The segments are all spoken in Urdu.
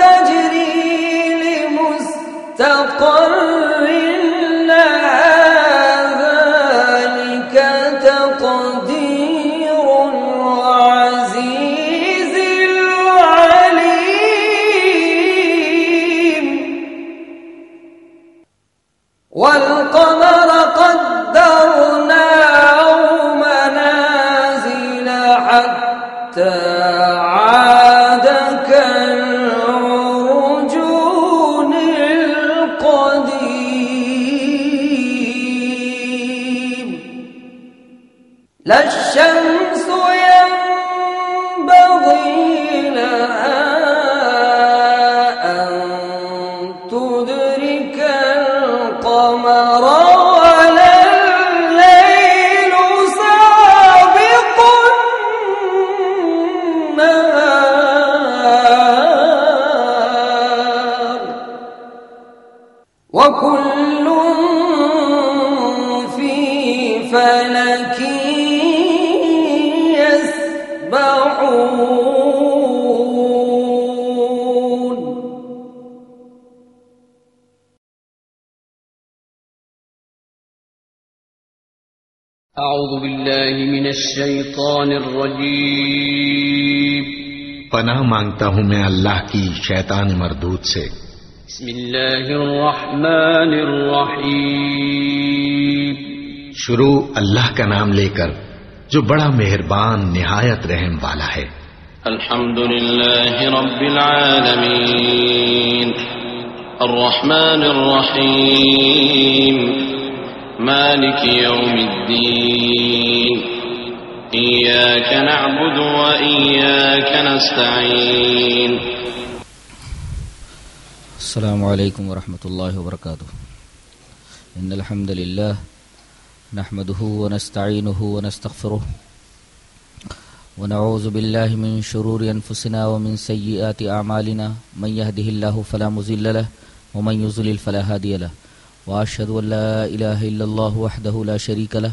تجري لمستقر لا الشمس الشيطان الرجيم پناہ مانگتا ہوں میں اللہ کی شیطان مردود سے۔ بسم الله الرحمن الرحيم شروع اللہ کا نام لے کر جو بڑا مہربان نہایت رحم والا ہے۔ الحمد لله رب العالمين الرحمن الرحيم مالك يوم الدين إياك نعبد وإياك نستعين. السلام علیکم ورحمۃ اللہ وبرکاتہ إن الحمد للہ نحمده ونستعینه ونستغفره ونعوذ بالله من شرور أنفسنا ومن سیئات أعمالنا. من يهده الله فلا مضل له ومن يضلل فلا هادي له. وأشهد أن لا إله إلا الله وحده لا شريك له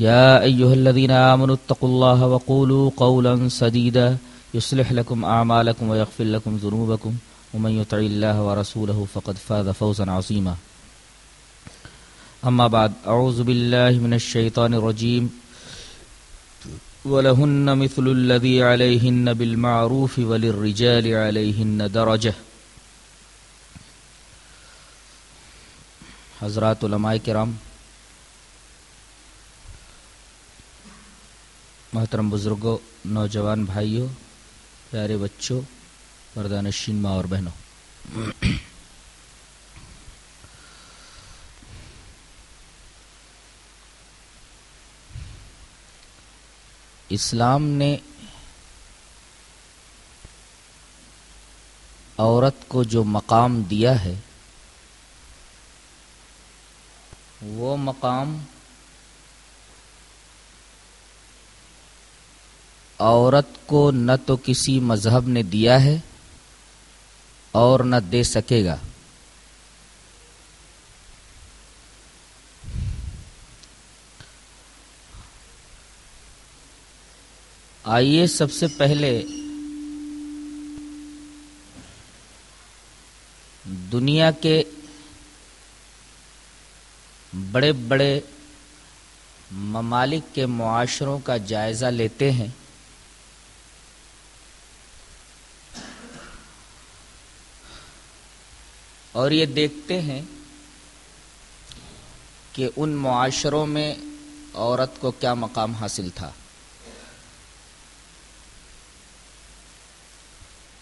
يا أيها الذين آمنوا اتقوا الله وقولوا قولا سديدا يصلح لكم أعمالكم ويغفر لكم ذنوبكم. ومن يطع الله ورسوله فقد فاز فوزا عظيما. أما بعد أعوذ بالله من الشيطان الرجيم. ولهن مثل الذي عليهن بالمعروف وللرجال عليهن درجة. حضرات علماء کرام محترم بزرگوں، نوجوان بھائیوں، پیارے بچوں پردہ نشین ماں اور بہنوں۔ اسلام نے عورت کو جو مقام دیا ہے، وہ مقام عورت کو نہ تو کسی مذہب نے دیا ہے اور نہ دے سکے گا۔ آئیے سب سے پہلے دنیا کے بڑے بڑے ممالک کے معاشروں کا جائزہ لیتے ہیں۔ اور یہ دیکھتے ہیں کہ ان معاشروں میں عورت کو کیا مقام حاصل تھا۔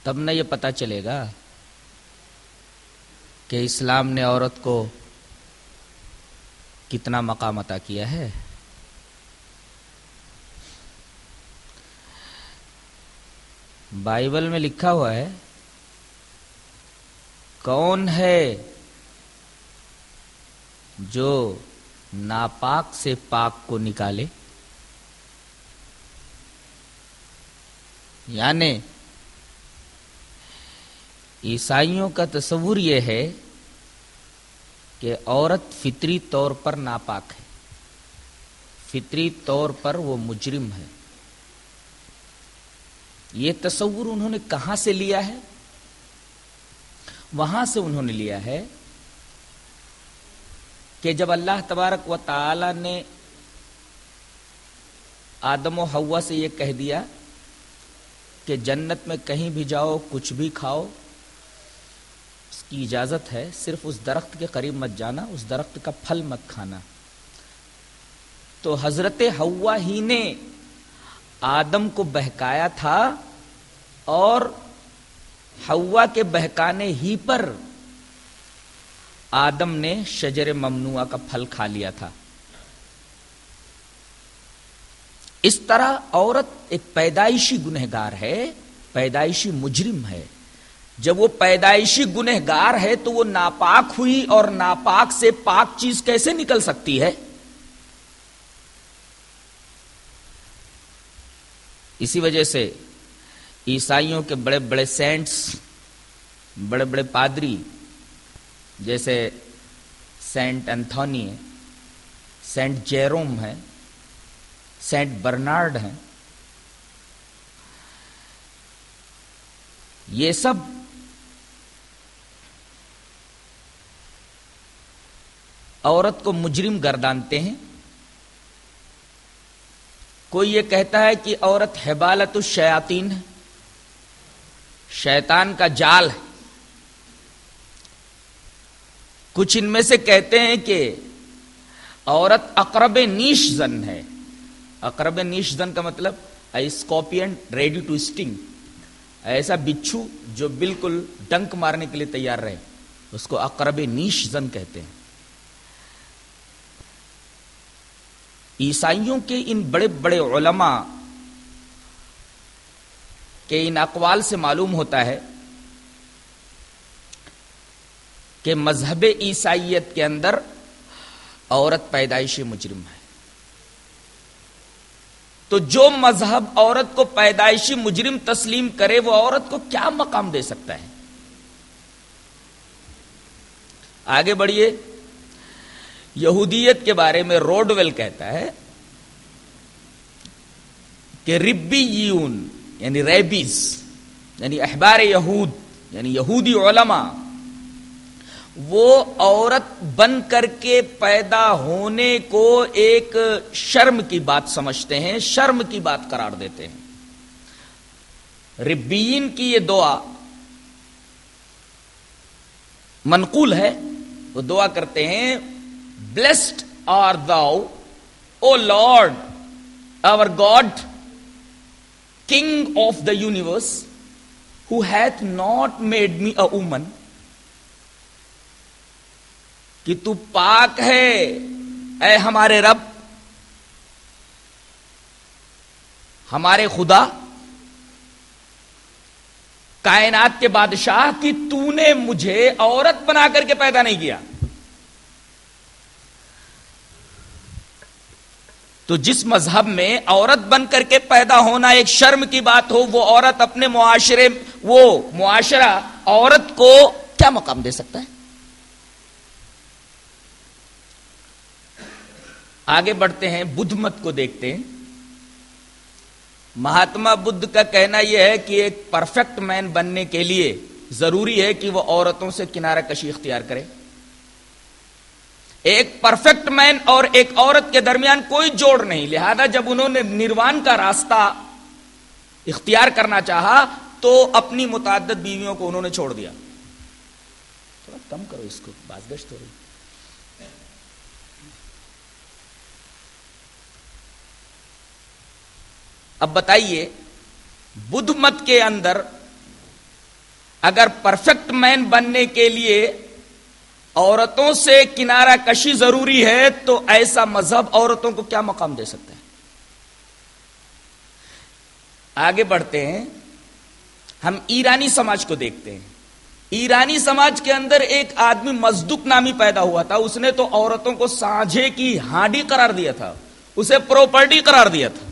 تب نہ یہ پتہ چلے گا کہ اسلام نے عورت کو کتنا مقام عطا کیا ہے۔ بائبل میں لکھا ہوا ہے کون ہے جو ناپاک سے پاک کو نکالے؟ یعنی عیسائیوں کا تصور یہ ہے کہ عورت فطری طور پر ناپاک ہے۔ فطری طور پر وہ مجرم ہے۔ یہ تصور انہوں نے کہاں سے لیا ہے؟ وہاں سے انہوں نے لیا ہے کہ جب اللہ تبارک و تعالی نے آدم و ہوا سے یہ کہہ دیا کہ جنت میں کہیں بھی جاؤ، کچھ بھی کھاؤ، اس کی اجازت ہے، صرف اس درخت کے قریب مت جانا، اس درخت کا پھل مت کھانا۔ تو حضرت ہوا ہی نے آدم کو بہکایا تھا اور ہوا کے بہکانے ہی پر آدم نے شجر ممنوع کا پھل کھا لیا تھا۔ اس طرح عورت ایک پیدائشی گنہگار ہے، پیدائشی مجرم ہے۔ جب وہ پیدائشی گنہگار ہے تو وہ ناپاک ہوئی اور ناپاک سے پاک چیز کیسے نکل سکتی ہے؟ اسی وجہ سے عیسائیوں کے بڑے بڑے سینٹس، بڑے بڑے پادری، جیسے سینٹ انتھونی ہے، سینٹ جیروم ہے، سینٹ برنارڈ ہیں۔ یہ سب عورت کو مجرم گردانتے ہیں۔ کوئی یہ کہتا ہے کہ عورت حبالت الشیاطین ہے۔ شیطان کا جال ہے۔ کچھ ان میں سے کہتے ہیں کہ عورت اقرب نیش زن ہے۔ اقرب نیش زن کا مطلب اسکوپین ریڈی ٹو اسٹنگ ایسا بچھو جو بالکل ڈنک مارنے کے لیے تیار رہے۔ اس کو اقرب نیش زن کہتے ہیں۔ عیسائیوں کے ان بڑے بڑے علماء کے ان اقوال سے معلوم ہوتا ہے کہ مذہب عیسائیت کے اندر عورت پیدائشی مجرم ہے۔ تو جو مذہب عورت کو پیدائشی مجرم تسلیم کرے، وہ عورت کو کیا مقام دے سکتا ہے؟ آگے بڑھیے یہودیت کے بارے میں روڈ ویل کہتا ہے کہ ربی یون یعنی ریبیز یعنی احبار یہود یعنی یہودی علماء وہ عورت بن کر کے پیدا ہونے کو ایک شرم کی بات سمجھتے ہیں شرم کی بات قرار دیتے ہیں۔ ربین کی یہ دعا منقول ہے وہ دعا کرتے ہیں blessed are thou, O Lord, our God, King of the universe, who hath not made me a woman. کہ تو پاک ہے اے ہمارے رب ہمارے خدا کائنات کے بادشاہ کہ تو نے مجھے عورت بنا کر کے پیدا نہیں کیا تو جس مذہب میں عورت بن کر کے پیدا ہونا ایک شرم کی بات ہو، وہ عورت اپنے معاشرے، وہ معاشرہ عورت کو کیا مقام دے سکتا ہے؟ آگے بڑھتے ہیں، بدھ مت کو دیکھتے ہیں۔ مہاتما بدھ کا کہنا یہ ہے کہ ایک پرفیکٹ مین بننے کے لیے ضروری ہے کہ وہ عورتوں سے کنارہ کشی اختیار کرے۔ ایک پرفیکٹ مین اور ایک عورت کے درمیان کوئی جوڑ نہیں۔ لہذا جب انہوں نے نروان کا راستہ اختیار کرنا چاہا، تو اپنی متعدد بیویوں کو انہوں نے چھوڑ دیا۔ تھوڑا کم کرو اس کو، بازگشت ہو رہی۔ اب بتائیے، بدھ مت کے اندر اگر پرفیکٹ مین بننے کے لیے عورتوں سے کنارہ کشی ضروری ہے تو ایسا مذہب عورتوں کو کیا مقام دے سکتا ہے؟ آگے بڑھتے ہیں۔ ہم ایرانی سماج کو دیکھتے ہیں۔ ایرانی سماج کے اندر ایک آدمی مزدک نامی پیدا ہوا تھا۔ اس نے تو عورتوں کو سانجھے کی ہانڈی قرار دیا تھا۔ اسے پراپرٹی قرار دیا تھا۔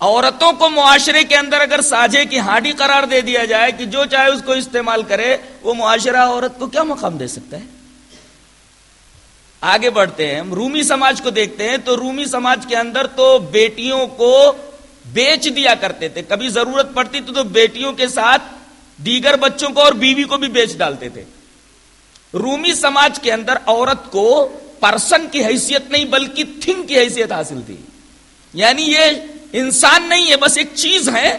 عورتوں کو معاشرے کے اندر اگر ساجے کی ہانڈی قرار دے دیا جائے کہ جو چاہے اس کو استعمال کرے وہ معاشرہ عورت کو کیا مقام دے سکتا ہے؟ آگے بڑھتے ہیں ہم رومی سماج کو دیکھتے ہیں تو رومی سماج کے اندر تو بیٹیوں کو بیچ دیا کرتے تھے۔ کبھی ضرورت پڑتی تو, تو بیٹیوں کے ساتھ دیگر بچوں کو اور بیوی کو بھی بیچ ڈالتے تھے۔ رومی سماج کے اندر عورت کو پرسن کی حیثیت نہیں بلکہ تھنگ کی حیثیت حاصل تھی۔ یعنی یہ انسان نہیں ہے، بس ایک چیز ہے۔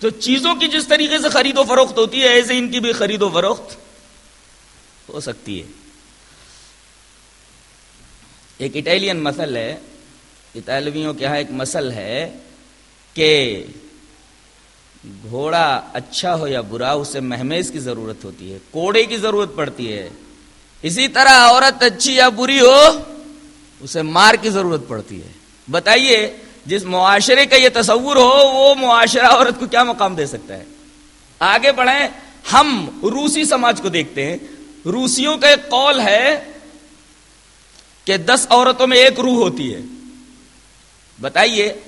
تو چیزوں کی جس طریقے سے خرید و فروخت ہوتی ہے، ایسے ان کی بھی خرید و فروخت ہو سکتی ہے۔ ایک اٹالین مسل ہے، اطالویوں کے یہاں ایک مسل ہے کہ گھوڑا اچھا ہو یا برا، اسے مہمیز کی ضرورت ہوتی ہے، کوڑے کی ضرورت پڑتی ہے۔ اسی طرح عورت اچھی یا بری ہو، اسے مار کی ضرورت پڑتی ہے۔ بتائیے جس معاشرے کا یہ تصور ہو، وہ معاشرہ عورت کو کیا مقام دے سکتا ہے؟ آگے بڑھیں، ہم روسی سماج کو دیکھتے ہیں۔ روسیوں کا ایک قول ہے کہ دس عورتوں میں ایک روح ہوتی ہے۔ بتائیے،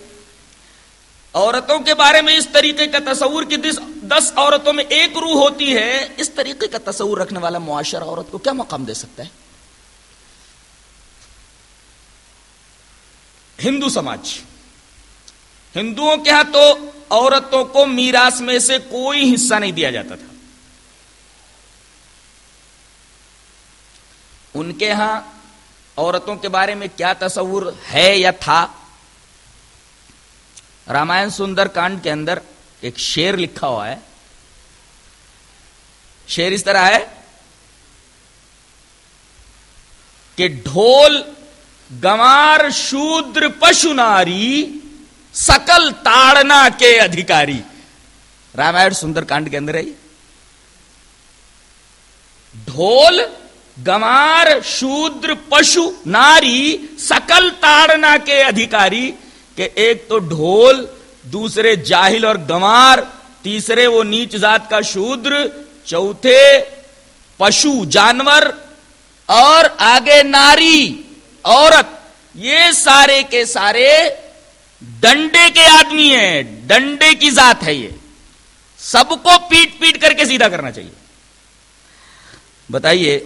عورتوں کے بارے میں اس طریقے کا تصور کہ دس عورتوں میں ایک روح ہوتی ہے، اس طریقے کا تصور رکھنے والا معاشرہ عورت کو کیا مقام دے سکتا ہے؟ ہندو سماج۔ ہندوؤں کے ہاں تو عورتوں کو میراث میں سے کوئی حصہ نہیں دیا جاتا تھا۔ ان کے ہاں عورتوں کے بارے میں کیا تصور ہے یا تھا؟ رامائن سندر کانڈ کے اندر ایک شیر لکھا ہوا ہے۔ شیر اس طرح ہے کہ ڈھول گمار شودر پشو ناری سکل تاڑنا کے ادھیکاری رامائن سندر کانڈ کے اندر ہے ڈھول گمار شودر پشو ناری سکل تاڑنا کے ادھیکاری کہ ایک تو ڈھول دوسرے جاہل اور گمار تیسرے وہ نیچ ذات کا شودر چوتھے پشو جانور اور آگے ناری عورت یہ سارے کے سارے ڈنڈے کے آدمی ہیں، ڈنڈے کی ذات ہے یہ۔ سب کو پیٹ پیٹ کر کے سیدھا کرنا چاہیے۔ بتائیے،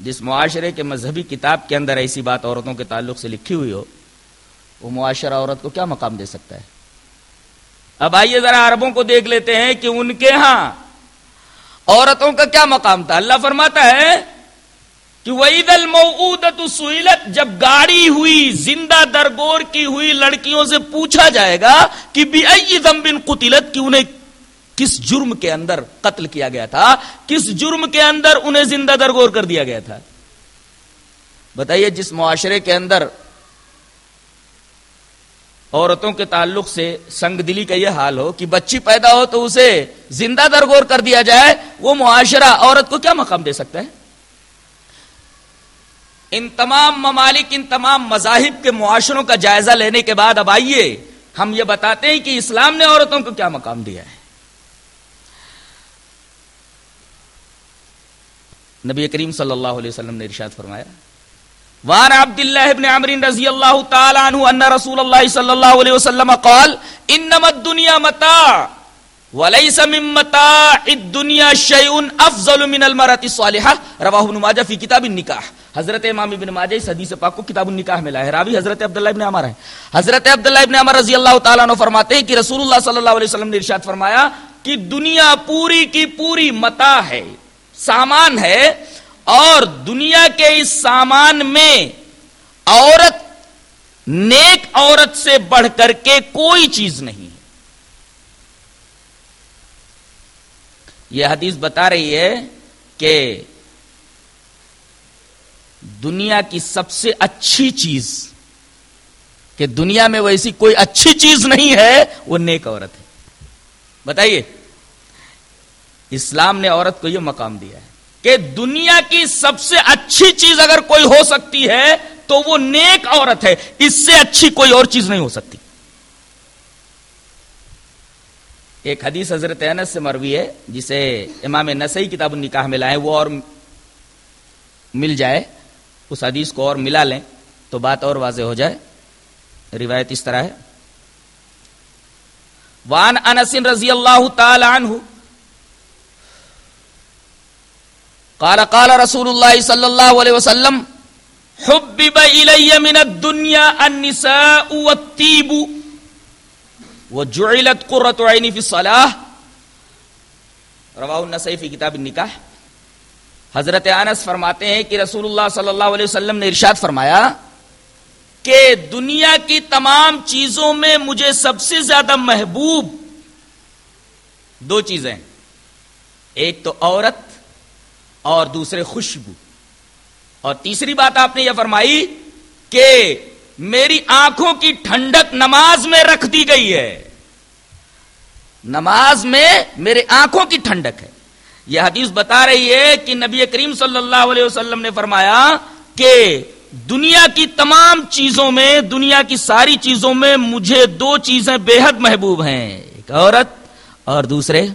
جس معاشرے کے مذہبی کتاب کے اندر ایسی بات عورتوں کے تعلق سے لکھی ہوئی ہو، وہ معاشرہ عورت کو کیا مقام دے سکتا ہے؟ اب آئیے ذرا عربوں کو دیکھ لیتے ہیں کہ ان کے ہاں عورتوں کا کیا مقام تھا۔ اللہ فرماتا ہے کہ وہید المعودت سہیلت جب گاڑی ہوئی، زندہ درگور کی ہوئی لڑکیوں سے پوچھا جائے گا کہ بھی بن قتلت کی انہیں کس جرم کے اندر قتل کیا گیا تھا؟ کس جرم کے اندر انہیں زندہ درگور کر دیا گیا تھا؟ بتائیے، جس معاشرے کے اندر عورتوں کے تعلق سے سنگ دلی کا یہ حال ہو کہ بچی پیدا ہو تو اسے زندہ درگور کر دیا جائے، وہ معاشرہ عورت کو کیا مقام دے سکتا ہے؟ ان تمام ممالک، ان تمام مذاہب کے معاشروں کا جائزہ لینے کے بعد اب آئیے، ہم یہ بتاتے ہیں کہ اسلام نے عورتوں کو کیا مقام دیا ہے۔ نبی کریم صلی اللہ علیہ وسلم نے ارشاد فرمایا، وعن عبد الله بن عمرو رضي الله تعالى عنه ان رسول الله صلى الله عليه وسلم قال، انما الدنيا متاع وليس من متاع الدنيا شيء افضل من المرأة الصالحة رواه ابن ماجه في كتاب النكاح حضرت امام ابن ماجہ اس حدیث پاک کو کتاب النکاح میں لائے راوی حضرت عبداللہ ابن عمر ہے۔ حضرت عبداللہ ابن عمر رضی اللہ تعالیٰ عنہ فرماتے ہیں کہ رسول اللہ صلی اللہ علیہ وسلم نے ارشاد فرمایا کہ دنیا پوری کی پوری متا ہے، سامان ہے اور دنیا کے اس سامان میں عورت، نیک عورت سے بڑھ کر کے کوئی چیز نہیں۔ ہے یہ حدیث بتا رہی ہے کہ دنیا کی سب سے اچھی چیز کہ دنیا میں ویسی کوئی اچھی چیز نہیں ہے، وہ نیک عورت ہے۔ بتائیے، اسلام نے عورت کو یہ مقام دیا ہے کہ دنیا کی سب سے اچھی چیز اگر کوئی ہو سکتی ہے تو وہ نیک عورت ہے۔ اس سے اچھی کوئی اور چیز نہیں ہو سکتی۔ ایک حدیث حضرت انس سے مروی ہے، جسے امام نسائی کتاب النکاح میں لائے، وہ اور مل جائے۔ اس حدیث کو اور ملا لیں تو بات اور واضح ہو جائے۔ روایت اس طرح ہے۔ وان انس رضی اللہ تعالی عنہ قال قال رسول اللہ صلی اللہ علیہ وسلم، حبب الی من الدنیا النساء والطیب وجعلت قرۃ عینی فی الصلاۃ رواہ النسائی فی کتاب النکاح۔ حضرت انس فرماتے ہیں کہ رسول اللہ صلی اللہ علیہ وسلم نے ارشاد فرمایا کہ دنیا کی تمام چیزوں میں مجھے سب سے زیادہ محبوب دو چیزیں ایک تو عورت اور دوسرے خوشبو۔ اور تیسری بات آپ نے یہ فرمائی کہ میری آنکھوں کی ٹھنڈک نماز میں رکھ دی گئی ہے۔ نماز میں میرے آنکھوں کی ٹھنڈک ہے۔ یہ حدیث بتا رہی ہے کہ نبی کریم صلی اللہ علیہ وسلم نے فرمایا کہ دنیا کی تمام چیزوں میں، دنیا کی ساری چیزوں میں مجھے دو چیزیں بے حد محبوب ہیں، ایک عورت اور دوسرے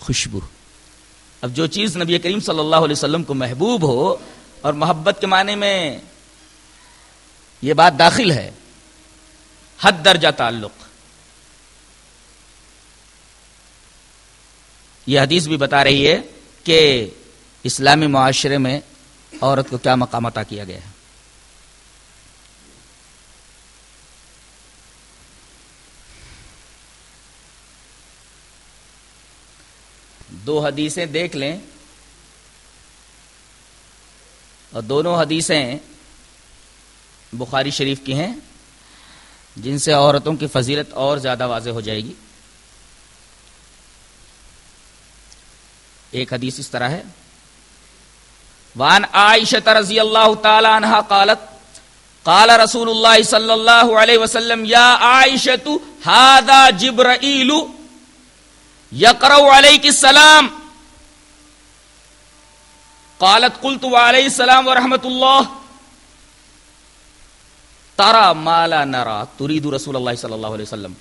خوشبو۔ اب جو چیز نبی کریم صلی اللہ علیہ وسلم کو محبوب ہو اور محبت کے معنی میں یہ بات داخل ہے، حد درجہ تعلق۔ یہ حدیث بھی بتا رہی ہے کہ اسلامی معاشرے میں عورت کو کیا مقام عطا کیا گیا؟ ہے دو حدیثیں دیکھ لیں اور دونوں حدیثیں بخاری شریف کی ہیں جن سے عورتوں کی فضیلت اور زیادہ واضح ہو جائے گی۔ ایک حدیث اس طرح ہے۔ وان عائشہ رضی اللہ تعالی عنہ قالت، قال رسول اللہ صلی اللہ علیہ وسلم، یا عائشہ هذا جبرائیل یقرو علیہ السلام۔ قالت، قلت علیہ السلام ورحمۃ اللہ۔ تارا مالا نرا ترید رسول اللہ صلی اللہ علیہ وسلم۔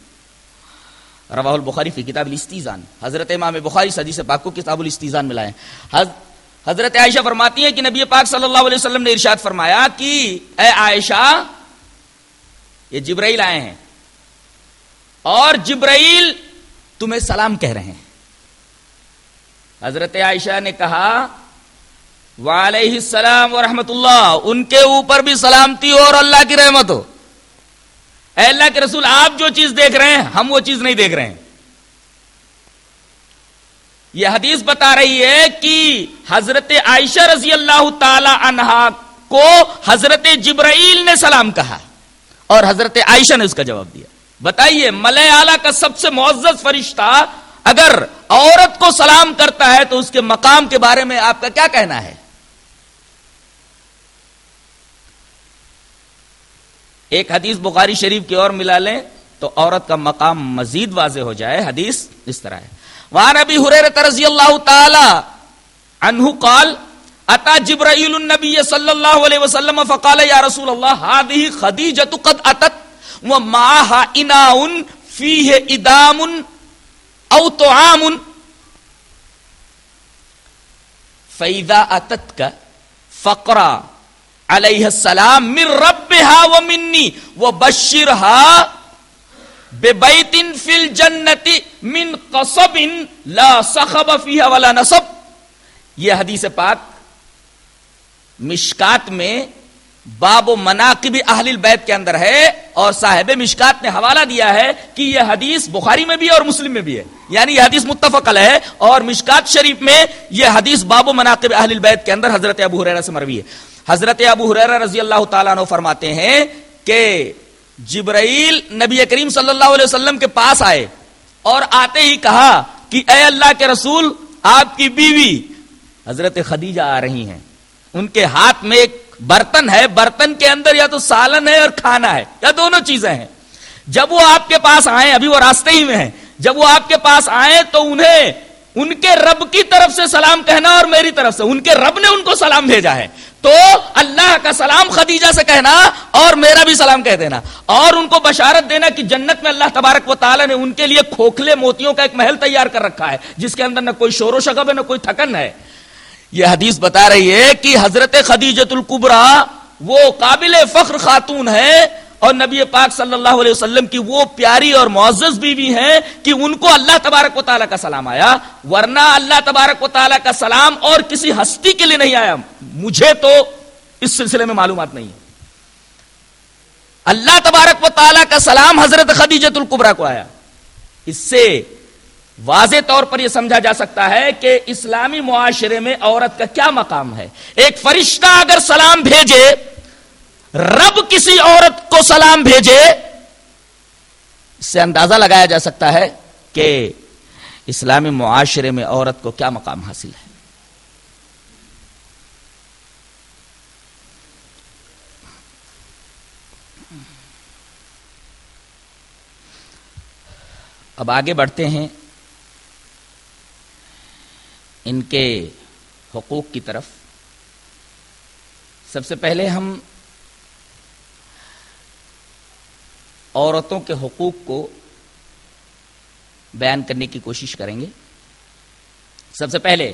رواہ البخاری فی کتاب الاستیزان۔ حضرت امام بخاری صدی سے پاک کو کتاب الاستیزان میں لائے۔ حضرت عائشہ فرماتی ہے کہ نبی پاک صلی اللہ علیہ وسلم نے ارشاد فرمایا کہ اے عائشہ، یہ جبرائیل آئے ہیں۔ اور جبرائیل تمہیں سلام کہہ رہے ہیں۔ حضرت عائشہ نے کہا، وعلیہ السلام ورحمۃ اللہ، ان کے اوپر بھی سلامتی ہو اور اللہ کی رحمت ہو۔ اے اللہ کے رسول، آپ جو چیز دیکھ رہے ہیں، ہم وہ چیز نہیں دیکھ رہے ہیں۔ یہ حدیث بتا رہی ہے کہ حضرت عائشہ رضی اللہ تعالی عنہا کو حضرت جبرائیل نے سلام کہا اور حضرت عائشہ نے اس کا جواب دیا۔ بتائیے ملے آلہ کا سب سے معزز فرشتہ اگر عورت کو سلام کرتا ہے تو اس کے مقام کے بارے میں آپ کا کیا کہنا ہے؟ ایک حدیث بخاری شریف کی اور ملا لیں تو عورت کا مقام مزید واضح ہو جائے، حدیث اس طرح ہے۔ وہاں نبی حریرت رضی اللہ تعالی عنہ قال، اتا جبرائیل النبی صلی اللہ علیہ وسلم فقال، یا رسول اللہ هذه خدیجہ قد اتت ومعها اناء فيه ادام او طعام فاذا اتتك فقرا علیہ السلام من ربها ومنی وبشرها ببیت فی الجنت من قصب لا صخب فیها ولا نصب۔ یہ حدیث پاک مشکات میں باب و مناقب اہل البیت کے اندر ہے اور صاحب مشکات نے حوالہ دیا ہے کہ یہ حدیث بخاری میں بھی ہے اور مسلم میں بھی ہے۔ یعنی یہ حدیث متفق ہے اور مشکات شریف میں یہ حدیث باب و مناقب اہل البیت کے اندر حضرت ابو حریرہ سے مروی ہے۔ حضرت ابو حریرہ رضی اللہ تعالیٰ عنہ فرماتے ہیں کہ جبرائیل نبی کریم صلی اللہ علیہ وسلم کے پاس آئے اور آتے ہی کہا کہ اے اللہ کے رسول، آپ کی بیوی حضرت خدیجہ آ رہی ہیں۔ ان کے ہاتھ میں ایک برتن ہے، برتن کے اندر یا تو سالن ہے اور کھانا ہے، یا دونوں چیزیں ہیں۔ جب وہ آپ کے پاس آئے ابھی وہ راستے ہی میں ہیں۔ جب وہ آپ کے پاس آئے تو انہیں ان کے رب کی طرف سے سلام کہنا اور میری طرف سے، ان کے رب نے ان کو سلام بھیجا ہے۔ تو اللہ کا سلام خدیجہ سے کہنا اور میرا بھی سلام کہہ دینا اور ان کو بشارت دینا کہ جنت میں اللہ تبارک و تعالیٰ نے ان کے لیے کھوکھلے موتیوں کا ایک محل تیار کر رکھا ہے، جس کے اندر نہ کوئی شور و شکب ہے، نہ کوئی تھکن ہے۔ یہ حدیث بتا رہی ہے کہ حضرت خدیجت القبرا وہ قابل فخر خاتون ہے۔ اور نبی پاک صلی اللہ علیہ وسلم کی وہ پیاری اور معزز بیوی ہیں کہ ان کو اللہ تبارک و تعالیٰ کا سلام آیا، ورنہ اللہ تبارک و تعالیٰ کا سلام اور کسی ہستی کے لیے نہیں آیا۔ مجھے تو اس سلسلے میں معلومات نہیں۔ اللہ تبارک و تعالیٰ کا سلام حضرت خدیجت القبرا کو آیا۔ اس سے واضح طور پر یہ سمجھا جا سکتا ہے کہ اسلامی معاشرے میں عورت کا کیا مقام ہے۔ ایک فرشتہ اگر سلام بھیجے رب کسی عورت کو سلام بھیجے، اس سے اندازہ لگایا جا سکتا ہے کہ اسلامی معاشرے میں عورت کو کیا مقام حاصل ہے۔ اب آگے بڑھتے ہیں۔ ان کے حقوق کی طرف۔ سب سے پہلے ہم عورتوں کے حقوق کو بیان کرنے کی کوشش کریں گے۔ سب سے پہلے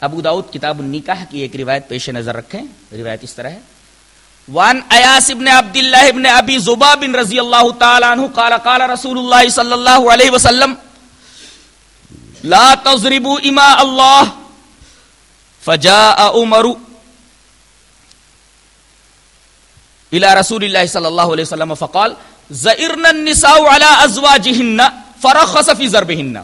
ابو داود کتاب النکاح کی ایک روایت پیش نظر رکھیں۔ روایت اس طرح ہے۔ وان ایاس ابن عبد ابن ابی زبا بن رضی اللہ تعالی عنہ قال قال رسول اللہ صلی اللہ علیہ وسلم، لا تضربوا اما اللہ، فجاء عمر الى رسول اللہ صلی اللہ علیہ وسلم فقال زئرن النساء على ازواجهن فرخص في ضربهن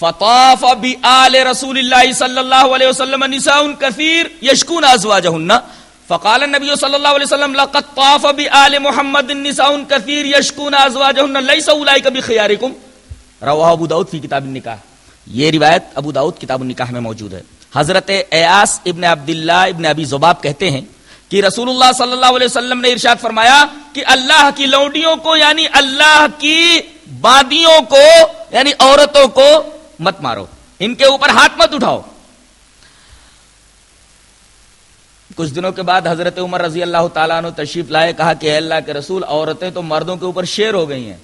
فطاف بآل رسول الله صلى الله عليه وسلم نساء كثير يشكون ازواجهن فقال النبي صلى الله عليه وسلم، لقد طاف بآل محمد نساء كثير يشكون ازواجهن ليس اولئك بخياركم. رواه ابو داود في كتاب النکاح۔ یہ روایت ابو داود کتاب النکاح میں موجود ہے۔ حضرت ایاس ابن عبداللہ ابن ابی زباب کہتے ہیں کہ رسول اللہ صلی اللہ علیہ وسلم نے ارشاد فرمایا کہ اللہ کی لوڈیوں کو یعنی اللہ کی بادیوں کو یعنی عورتوں کو مت مارو، ان کے اوپر ہاتھ مت اٹھاؤ۔ کچھ دنوں کے بعد حضرت عمر رضی اللہ تعالیٰ نے تشریف لائے، کہا کہ اے اللہ کے رسول، عورتیں تو مردوں کے اوپر شیر ہو گئی ہیں۔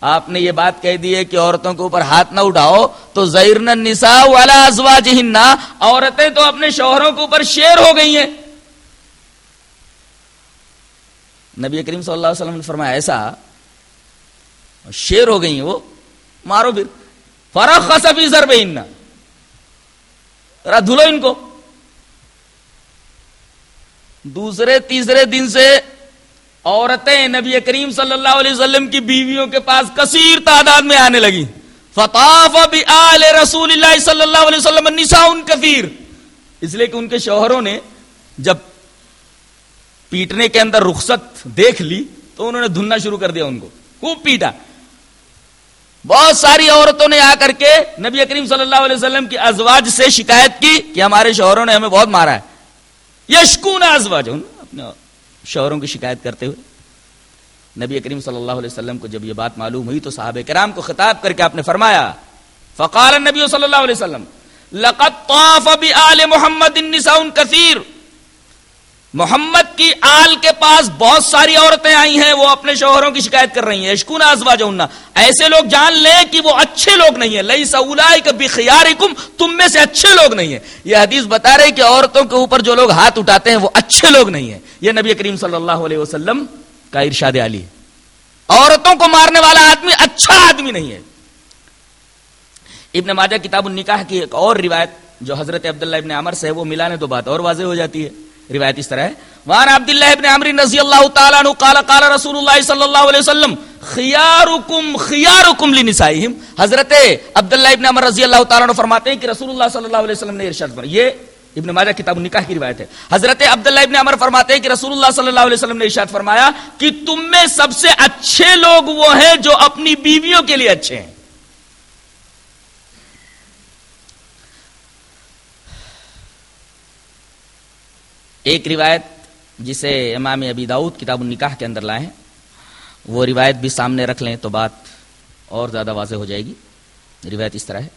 آپ نے یہ بات کہہ دی ہے کہ عورتوں کے اوپر ہاتھ نہ اٹھاؤ، تو زیرن نسا والا ازوا عورتیں تو اپنے شوہروں کے اوپر شیر ہو گئی ہیں۔ نبی کریم صلی اللہ علیہ وسلم نے فرمایا، ایسا شیر ہو گئی وہ، مارو پھر۔ فرق خصفی ضرب دھلو ان کو۔ دوسرے، تیسرے دن سے عورتیں نبی کریم صلی اللہ علیہ وسلم کی بیویوں کے پاس کثیر تعداد میں آنے لگی۔ فتاف آل رسول اللہ صلی اللہ علیہ وسلم نساء کثیر اس لیے کہ ان کے شوہروں نے جب پیٹنے کے اندر رخصت دیکھ لی تو انہوں نے دھننا شروع کر دیا ان کو۔ خوب پیٹا۔ بہت ساری عورتوں نے آ کر کے نبی کریم صلی اللہ علیہ وسلم کی ازواج سے شکایت کی کہ ہمارے شوہروں نے ہمیں بہت مارا ہے۔ یشکون ازواج۔ اپنے شوہروں کی شکایت کرتے ہوئے نبی کریم صلی اللہ علیہ وسلم کو جب یہ بات معلوم ہوئی تو صحابہ کرام کو خطاب کر کے آپ نے فرمایا، فقال النبی صلی اللہ علیہ وسلم، لقد طاف بآل محمد النساء كثير محمد کی آل کے پاس بہت ساری عورتیں آئی ہیں، وہ اپنے شوہروں کی شکایت کر رہی ہیں۔ اشکون آزوا جو ایسے لوگ جان لیں کہ وہ اچھے لوگ نہیں ہیں۔ لئی سولا کبھی خیار تم میں سے اچھے لوگ نہیں ہیں۔ یہ حدیث بتا رہے کہ عورتوں کے اوپر جو لوگ ہاتھ اٹھاتے ہیں، وہ اچھے لوگ نہیں ہیں۔ یہ نبی کریم صلی اللہ علیہ وسلم کا ارشاد علی عورتوں کو مارنے والا آدمی اچھا آدمی نہیں ہے۔ ابن ماجہ کتاب النکاح کی ایک اور روایت جو حضرت عبداللہ ابن عمر سے ہے، وہ ملانے تو بات اور واضح ہو جاتی ہے۔ روایت اس طرح ہے۔ وان عبد الله ابن عمرو رضی اللہ تعالی عنہ قال قال رسول اللہ صلی اللہ علیہ وسلم خياركم خياركم لنسائهم حضرت عبداللہ ابن عمر رضی اللہ تعالی عنہ فرماتے ہیں کہ رسول اللہ صلی اللہ علیہ وسلم نے ارشاد فرمایا۔ یہ ابن ماجہ کتاب النکاح کی روایت ہے۔ حضرت عبداللہ ابن عمر فرماتے ہیں کہ رسول اللہ صلی اللہ علیہ وسلم نے ارشاد فرمایا کہ تم میں سب سے اچھے لوگ وہ ہیں جو اپنی بیویوں کے لیے اچھے ہیں۔ ایک روایت جسے امام ابی داود کتاب النکاح کے اندر لائے ہیں، وہ روایت بھی سامنے رکھ لیں تو بات اور زیادہ واضح ہو جائے گی۔ روایت اس طرح ہے۔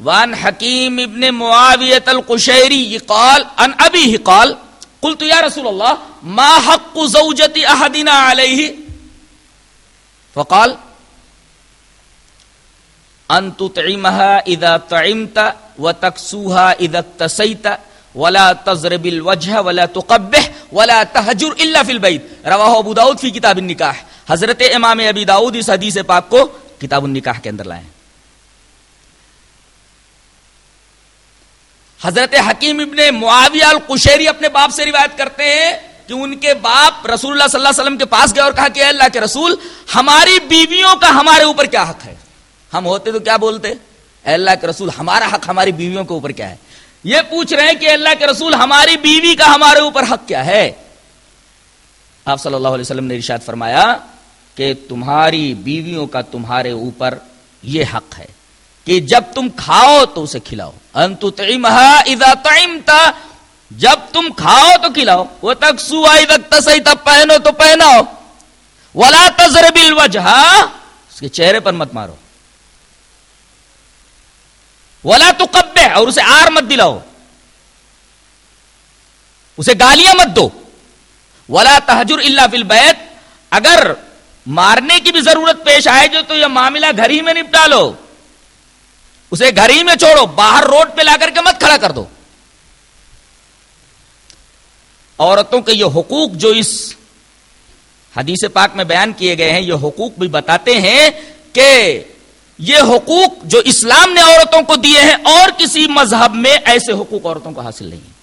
وان حکیم ابن معاویت القشیری قال ان ابی قال، قلت یا رسول اللہ ما حق زوجتی احدنا علیہ فقال ان تطعمها اذا طعمت وتكسوها اذا اكتسيت ولا تضرب الوجه ولا تقبح ولا تهجر الا في البيت. رواه ابو داؤد في کتاب النکاح. حضرت امام ابی داؤد اس حدیث پاک کو کتاب النکاح کے اندر لائے حضرت حکیم ابن معاویہ القشیری اپنے باپ سے روایت کرتے ہیں کہ ان کے باپ رسول اللہ صلی اللہ علیہ وسلم کے پاس گئے اور کہا کہ اے اللہ کے رسول، ہماری بیویوں کا ہمارے اوپر کیا حق ہے؟ ہم ہوتے تو کیا بولتے؟ اے اللہ کے رسول، ہمارا حق ہماری بیویوں کے اوپر کیا ہے؟ یہ پوچھ رہے ہیں کہ اللہ کے رسول ہماری بیوی کا ہمارے اوپر حق کیا ہے؟ آپ صلی اللہ علیہ وسلم نے ارشاد فرمایا کہ تمہاری بیویوں کا تمہارے اوپر یہ حق ہے کہ جب تم کھاؤ تو اسے کھلاؤ۔ انتو اذا تعمتا جب تم کھاؤ تو کھلاؤ۔ وہ تک سو آئی تسئی تب پہنو تو پہناؤ۔ ولا تضرب الوجہ اس کے چہرے پر مت مارو۔ ولا تو اور اسے آر مت دلاؤ۔ اسے گالیاں مت دو۔ ولا تحجر اللہ فل بیت اگر مارنے کی بھی ضرورت پیش آئے جو تو یہ معاملہ گھر ہی میں نپٹا لو۔ اسے گھر ہی میں چھوڑو، باہر روڈ پہ لا کر کے مت کھڑا کر دو۔ عورتوں کے یہ حقوق جو اس حدیث پاک میں بیان کیے گئے ہیں، یہ حقوق بھی بتاتے ہیں کہ یہ حقوق جو اسلام نے عورتوں کو دیے ہیں، اور کسی مذہب میں ایسے حقوق عورتوں کو حاصل نہیں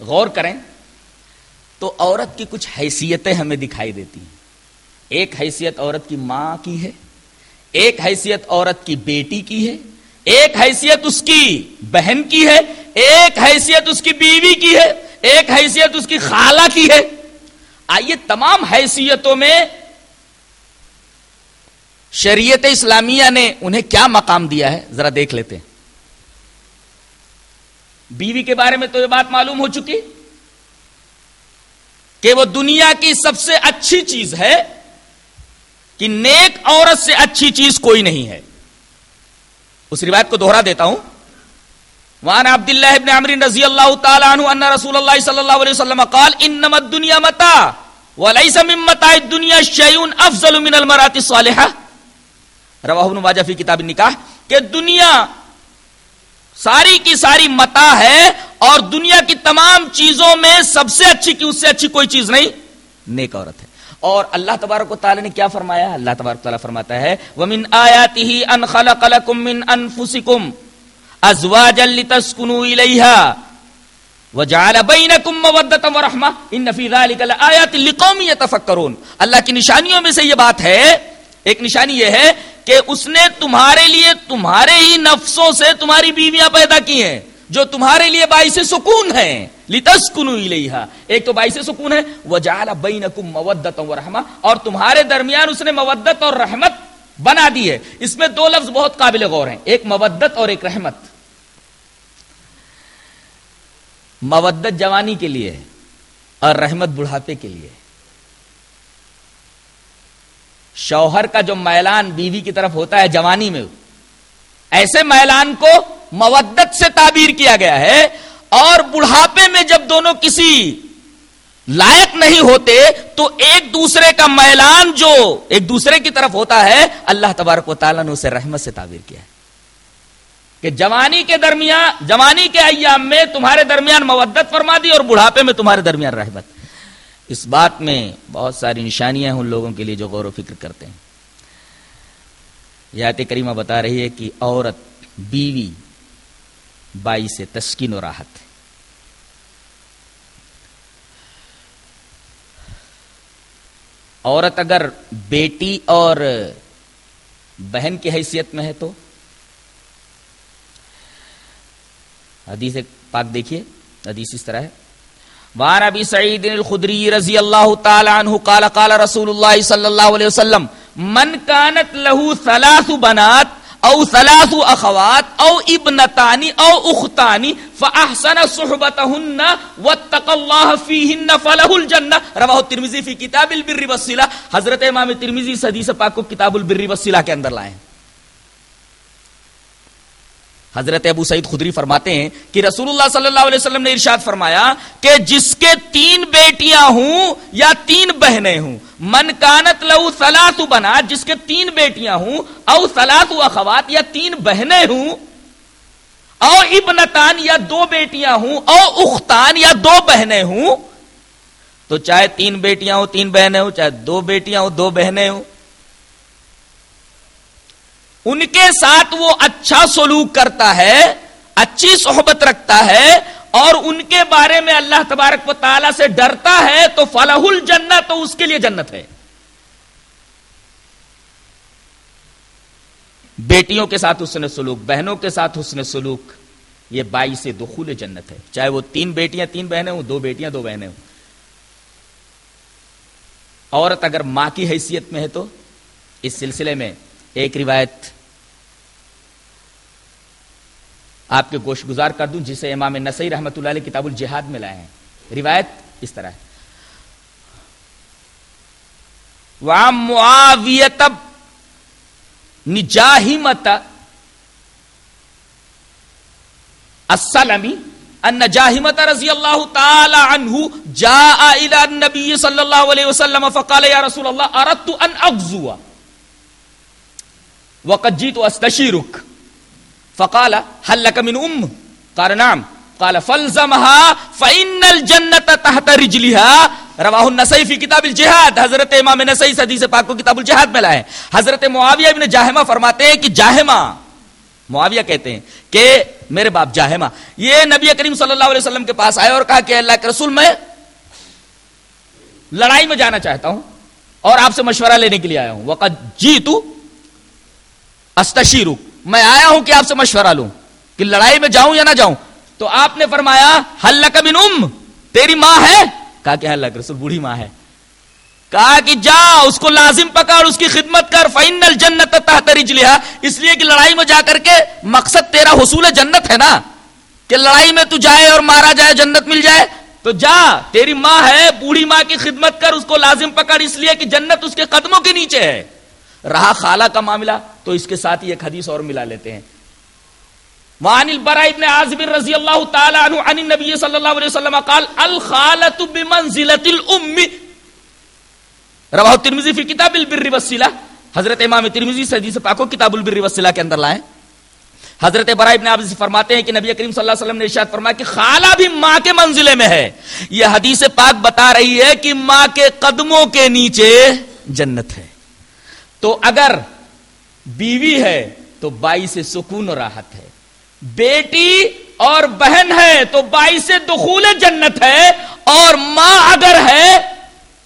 غور کریں تو عورت کی کچھ حیثیتیں ہمیں دکھائی دیتی ہیں۔ ایک حیثیت عورت کی ماں کی ہے، ایک حیثیت عورت کی بیٹی کی ہے، ایک حیثیت اس کی بہن کی ہے، ایک حیثیت اس کی بیوی کی ہے، ایک حیثیت اس کی خالہ کی ہے۔ آئیے تمام حیثیتوں میں شریعت اسلامیہ نے انہیں کیا مقام دیا ہے؟ ذرا دیکھ لیتے ہیں۔ بیوی کے بارے میں تو یہ بات معلوم ہو چکی کہ وہ دنیا کی سب سے اچھی چیز ہے کہ نیک عورت سے اچھی چیز کوئی نہیں ہے۔ اس روایت کو دوہرا دیتا ہوں۔ وان عبد اللہ ابن عمر رضی اللہ تعالی عنہ ان رسول اللہ صلی اللہ علیہ وسلم قال، انما الدنيا متاع، وليس من متاع الدنيا شيء، افضل من المرات الصالحه رواه ابن ماجہ فی کتاب النکاح، کہ دنیا ساری کی ساری متا ہے اور دنیا کی تمام چیزوں میں سب سے اچھی کی اس سے اچھی کوئی چیز نہیں، نیک عورت ہے۔ اور اللہ تبارک و تعالی نے کیا فرمایا؟ اللہ تبارک تعالیٰ فرماتا ہے، وَمِنْ آيَاتِهِ أَنْ خَلَقَ لَكُم مِّنْ أَنفُسِكُمْ أَزْوَاجًا لِتَسْكُنُوا إِلَيْهَا وَجَعَلَ بَيْنَكُم مَّوَدَّةً وَرَحْمَةً إِنَّ فِي ذَلِكَ لَآيَاتٍ لِقَوْمٍ يَتَفَكَّرُونَ۔ اللہ کی نشانیوں میں سے یہ بات ہے، ایک نشانی یہ ہے کہ اس نے تمہارے لیے تمہارے ہی نفسوں سے تمہاری بیویاں پیدا کی ہیں، جو تمہارے لیے باعث سکون ہے لتسکنو الیہا ایک تو باعث سکون ہے، وجعل بینکم مودتا ورحمہ اور تمہارے درمیان اس نے مودت اور رحمت بنا دی ہے۔ اس میں دو لفظ بہت قابل غور ہیں، ایک مودت اور ایک رحمت۔ مودت جوانی کے لیے اور رحمت بڑھاپے کے لیے۔ شوہر کا جو میلان بیوی کی طرف ہوتا ہے جوانی میں، ایسے میلان کو مودت سے تعبیر کیا گیا ہے اور بڑھاپے میں جب دونوں کسی لائق نہیں ہوتے تو ایک دوسرے کا میلان جو ایک دوسرے کی طرف ہوتا ہے، اللہ تبارک و تعالیٰ نے اسے رحمت سے تعبیر کیا ہے۔ کہ جوانی کے درمیان، جوانی کے ایام میں تمہارے درمیان مودت فرما دی اور بڑھاپے میں تمہارے درمیان رحمت۔ اس بات میں بہت ساری نشانیاں ہیں ان لوگوں کے لیے جو غور و فکر کرتے ہیں۔ یات کریمہ بتا رہی ہے کہ عورت، بیوی بائی سے تسکین و راحت عورت اگر بیٹی اور بہن کی حیثیت میں ہے تو؟ حدیث پاک دیکھیے، حدیث اس طرح ہے۔ وعن ابي سعيد الخدري رضي الله تعالى عنه قال قال رسول الله صلى الله عليه وسلم، من كانت له ثلاث بنات او ثلاث اخوات او ابنتانی او اختانی فاحسن صحبتهن واتق الله فيهن فله الجنہ رواه الترمذی فی کتاب البر والصلہ حضرت امام ترمذی اس حدیث پاک کو کتاب البر والصلہ کے اندر لائے ہیں۔ حضرت ابو سعید خدری فرماتے ہیں کہ رسول اللہ صلی اللہ علیہ وسلم نے ارشاد فرمایا کہ جس کے تین بیٹیاں ہوں یا تین بہنیں ہوں، من کانت لو سلاس بنا، جس کے تین بیٹیاں ہوں، او سلاس اخوات یا تین بہنیں ہوں، او ابنتان یا دو بیٹیاں ہوں، او اختان یا دو بہنیں ہوں، تو چاہے تین بیٹیاں ہوں، تین بہنیں ہوں، چاہے دو بیٹیاں ہوں، دو بہنیں ہوں ان کے ساتھ وہ اچھا سلوک کرتا ہے، اچھی صحبت رکھتا ہے اور ان کے بارے میں اللہ تبارک و تعالی سے ڈرتا ہے تو فلاح الجنت تو اس کے لیے جنت ہے۔ بیٹیوں کے ساتھ حسن سلوک، بہنوں کے ساتھ حسن سلوک، یہ بائی سے دخول جنت ہے۔ چاہے وہ تین بیٹیاں تین بہنیں ہوں، دو بیٹیاں دو بہنیں ہوں۔ عورت اگر ماں کی حیثیت میں ہے تو اس سلسلے میں ایک روایت آپ کے گوشت گزار کر دوں، جسے امام نسائی رحمت اللہ علیہ کتاب الجہاد میں لائے ہیں۔ روایت اس طرح ہے۔ وام معاویت نجاہمت السلمی ان جاہمت رضی اللہ تعالی عنہ جاء الى النبی صلی اللہ علیہ وسلم فقال یا رسول اللہ اردت ان اغزو وقد جیت استشیرک فقال، هل لك من ام قال، نعم. قال فلزمها فان الجنه تحت رجلها. رواه النسائی فی کتاب الجہاد حضرت امام نسائی حدیث پاک کو کتاب الجہاد میں لائے. حضرت معاویہ ابن جاہمہ فرماتے ہیں کہ جاہمہ، معاویہ کہتے ہیں کہ میرے باپ جاہمہ. یہ نبی کریم صلی اللہ علیہ وسلم کے پاس آئے اور کہا کہ اللہ کے رسول میں لڑائی میں جانا چاہتا ہوں اور آپ سے مشورہ لینے کے لیے آیا ہوں. وقت جی تو استشیرو، میں آیا ہوں کہ آپ سے مشورہ لوں، کہ لڑائی میں جاؤں یا نہ جاؤں؟ تو آپ نے فرمایا، حل کا من ام، تیری ماں ہے؟ کہا کہ اللہ رسول، بوڑھی ماں ہے۔ کہا کہ جا، اس کو لازم پکڑ اس کی خدمت کر فائنل جنت تحت اس لیے کہ لڑائی میں جا کر کے مقصد تیرا حصول جنت ہے نا؟ کہ لڑائی میں تو جائے اور مارا جائے، جنت مل جائے۔ تو جا، تیری ماں ہے، بوڑھی ماں کی خدمت کر، اس کو لازم پکڑ اس لیے کہ جنت اس کے قدموں کے نیچے ہے۔ رہا خالہ کا معاملہ، تو اس کے ساتھ ہی ایک حدیث اور ملا لیتے ہیں۔ وعن البراء ابن عازب رضی اللہ تعالی عنہ عن النبی صلی اللہ علیہ وسلم قال، الخالۃ بمنزلۃ الام۔ رواه ترمذی فی کتاب البر والصلہ۔ حضرت امام ترمذی سے حدیث پاک کو کتاب البر والصلہ کے اندر لائے حضرت برا ابن عابد فرماتے ہیں کہ نبی کریم صلی اللہ علیہ وسلم نے ارشاد فرمایا کہ خالہ بھی ماں کے منزلے میں ہے۔ یہ حدیث پاک بتا رہی ہے کہ ماں کے قدموں کے نیچے جنت ہے۔ تو اگر بیوی ہے تو بائی سے سکون و راحت ہے۔ بیٹی اور بہن ہے تو بائی سے دخول جنت ہے۔ اور ماں اگر ہے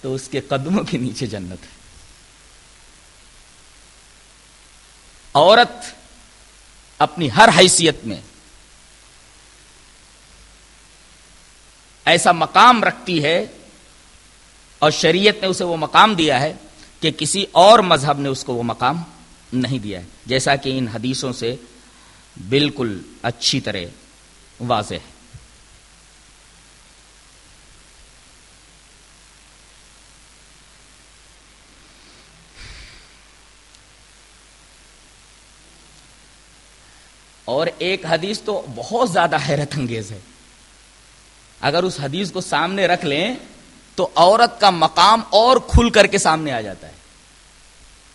تو اس کے قدموں کے نیچے جنت ہے۔ عورت اپنی ہر حیثیت میں ایسا مقام رکھتی ہے اور شریعت نے اسے وہ مقام دیا ہے کہ کسی اور مذہب نے اس کو وہ مقام نہیں دیا ہے۔ جیسا کہ ان حدیثوں سے بالکل اچھی طرح واضح ہے۔ اور ایک حدیث تو بہت زیادہ حیرت انگیز ہے۔ اگر اس حدیث کو سامنے رکھ لیں تو عورت کا مقام اور کھل کر کے سامنے آ جاتا ہے۔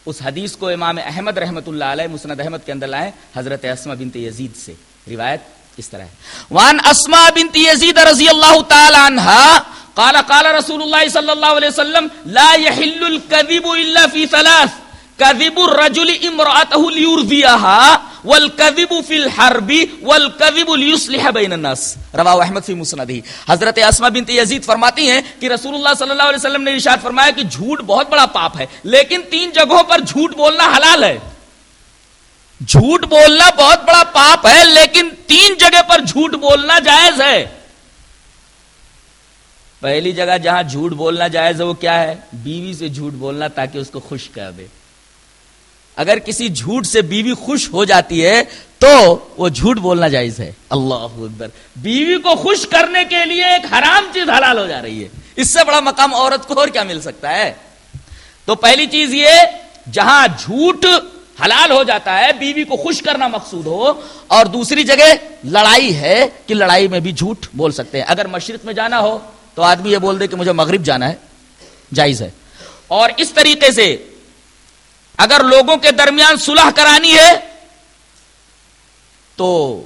اس حدیث کو امام احمد رحمۃ اللہ علیہ مسند احمد کے اندر لائے حضرت اسما بنت یزید سے۔ روایت اس طرح ہے۔ وان اسما بنت یزید رضی اللہ تعالی عنہ، قال قال رسول اللہ صلی اللہ علیہ وسلم، لا يحل الكذب الا في ثلاث۔ كذب الرجل امراته ليرضيها والکذب فی الحرب والکذب لیصلح بین الناس رواہ احمد فی مسندی حضرت اسما بنت یزید فرماتی ہیں کہ رسول اللہ صلی اللہ علیہ وسلم نے ارشاد فرمایا کہ جھوٹ بہت بڑا پاپ ہے لیکن تین جگہوں پر جھوٹ بولنا حلال ہے جھوٹ بولنا بہت بڑا پاپ ہے لیکن تین جگہ پر جھوٹ بولنا جائز ہے پہلی جگہ جہاں جھوٹ بولنا جائز ہے وہ کیا ہے بیوی سے جھوٹ بولنا تاکہ اس کو خوش کر دے اگر کسی جھوٹ سے بیوی خوش ہو جاتی ہے، تو وہ جھوٹ بولنا جائز ہے۔ اللہ اکبر۔ بیوی کو خوش کرنے کے لیے ایک حرام چیز حلال ہو جا رہی ہے۔ اس سے بڑا مقام عورت کو اور کیا مل سکتا ہے؟ تو پہلی چیز یہ، جہاں جھوٹ حلال ہو جاتا ہے، بیوی کو خوش کرنا مقصود ہو۔ اور دوسری جگہ، لڑائی ہے کہ لڑائی میں بھی جھوٹ بول سکتے ہیں۔ اگر مشرق میں جانا ہو، تو آدمی یہ بول دے کہ مجھے مغرب جانا ہے۔ جائز ہے۔ اور اس طریقے سے اگر لوگوں کے درمیان صلح کرانی ہے، تو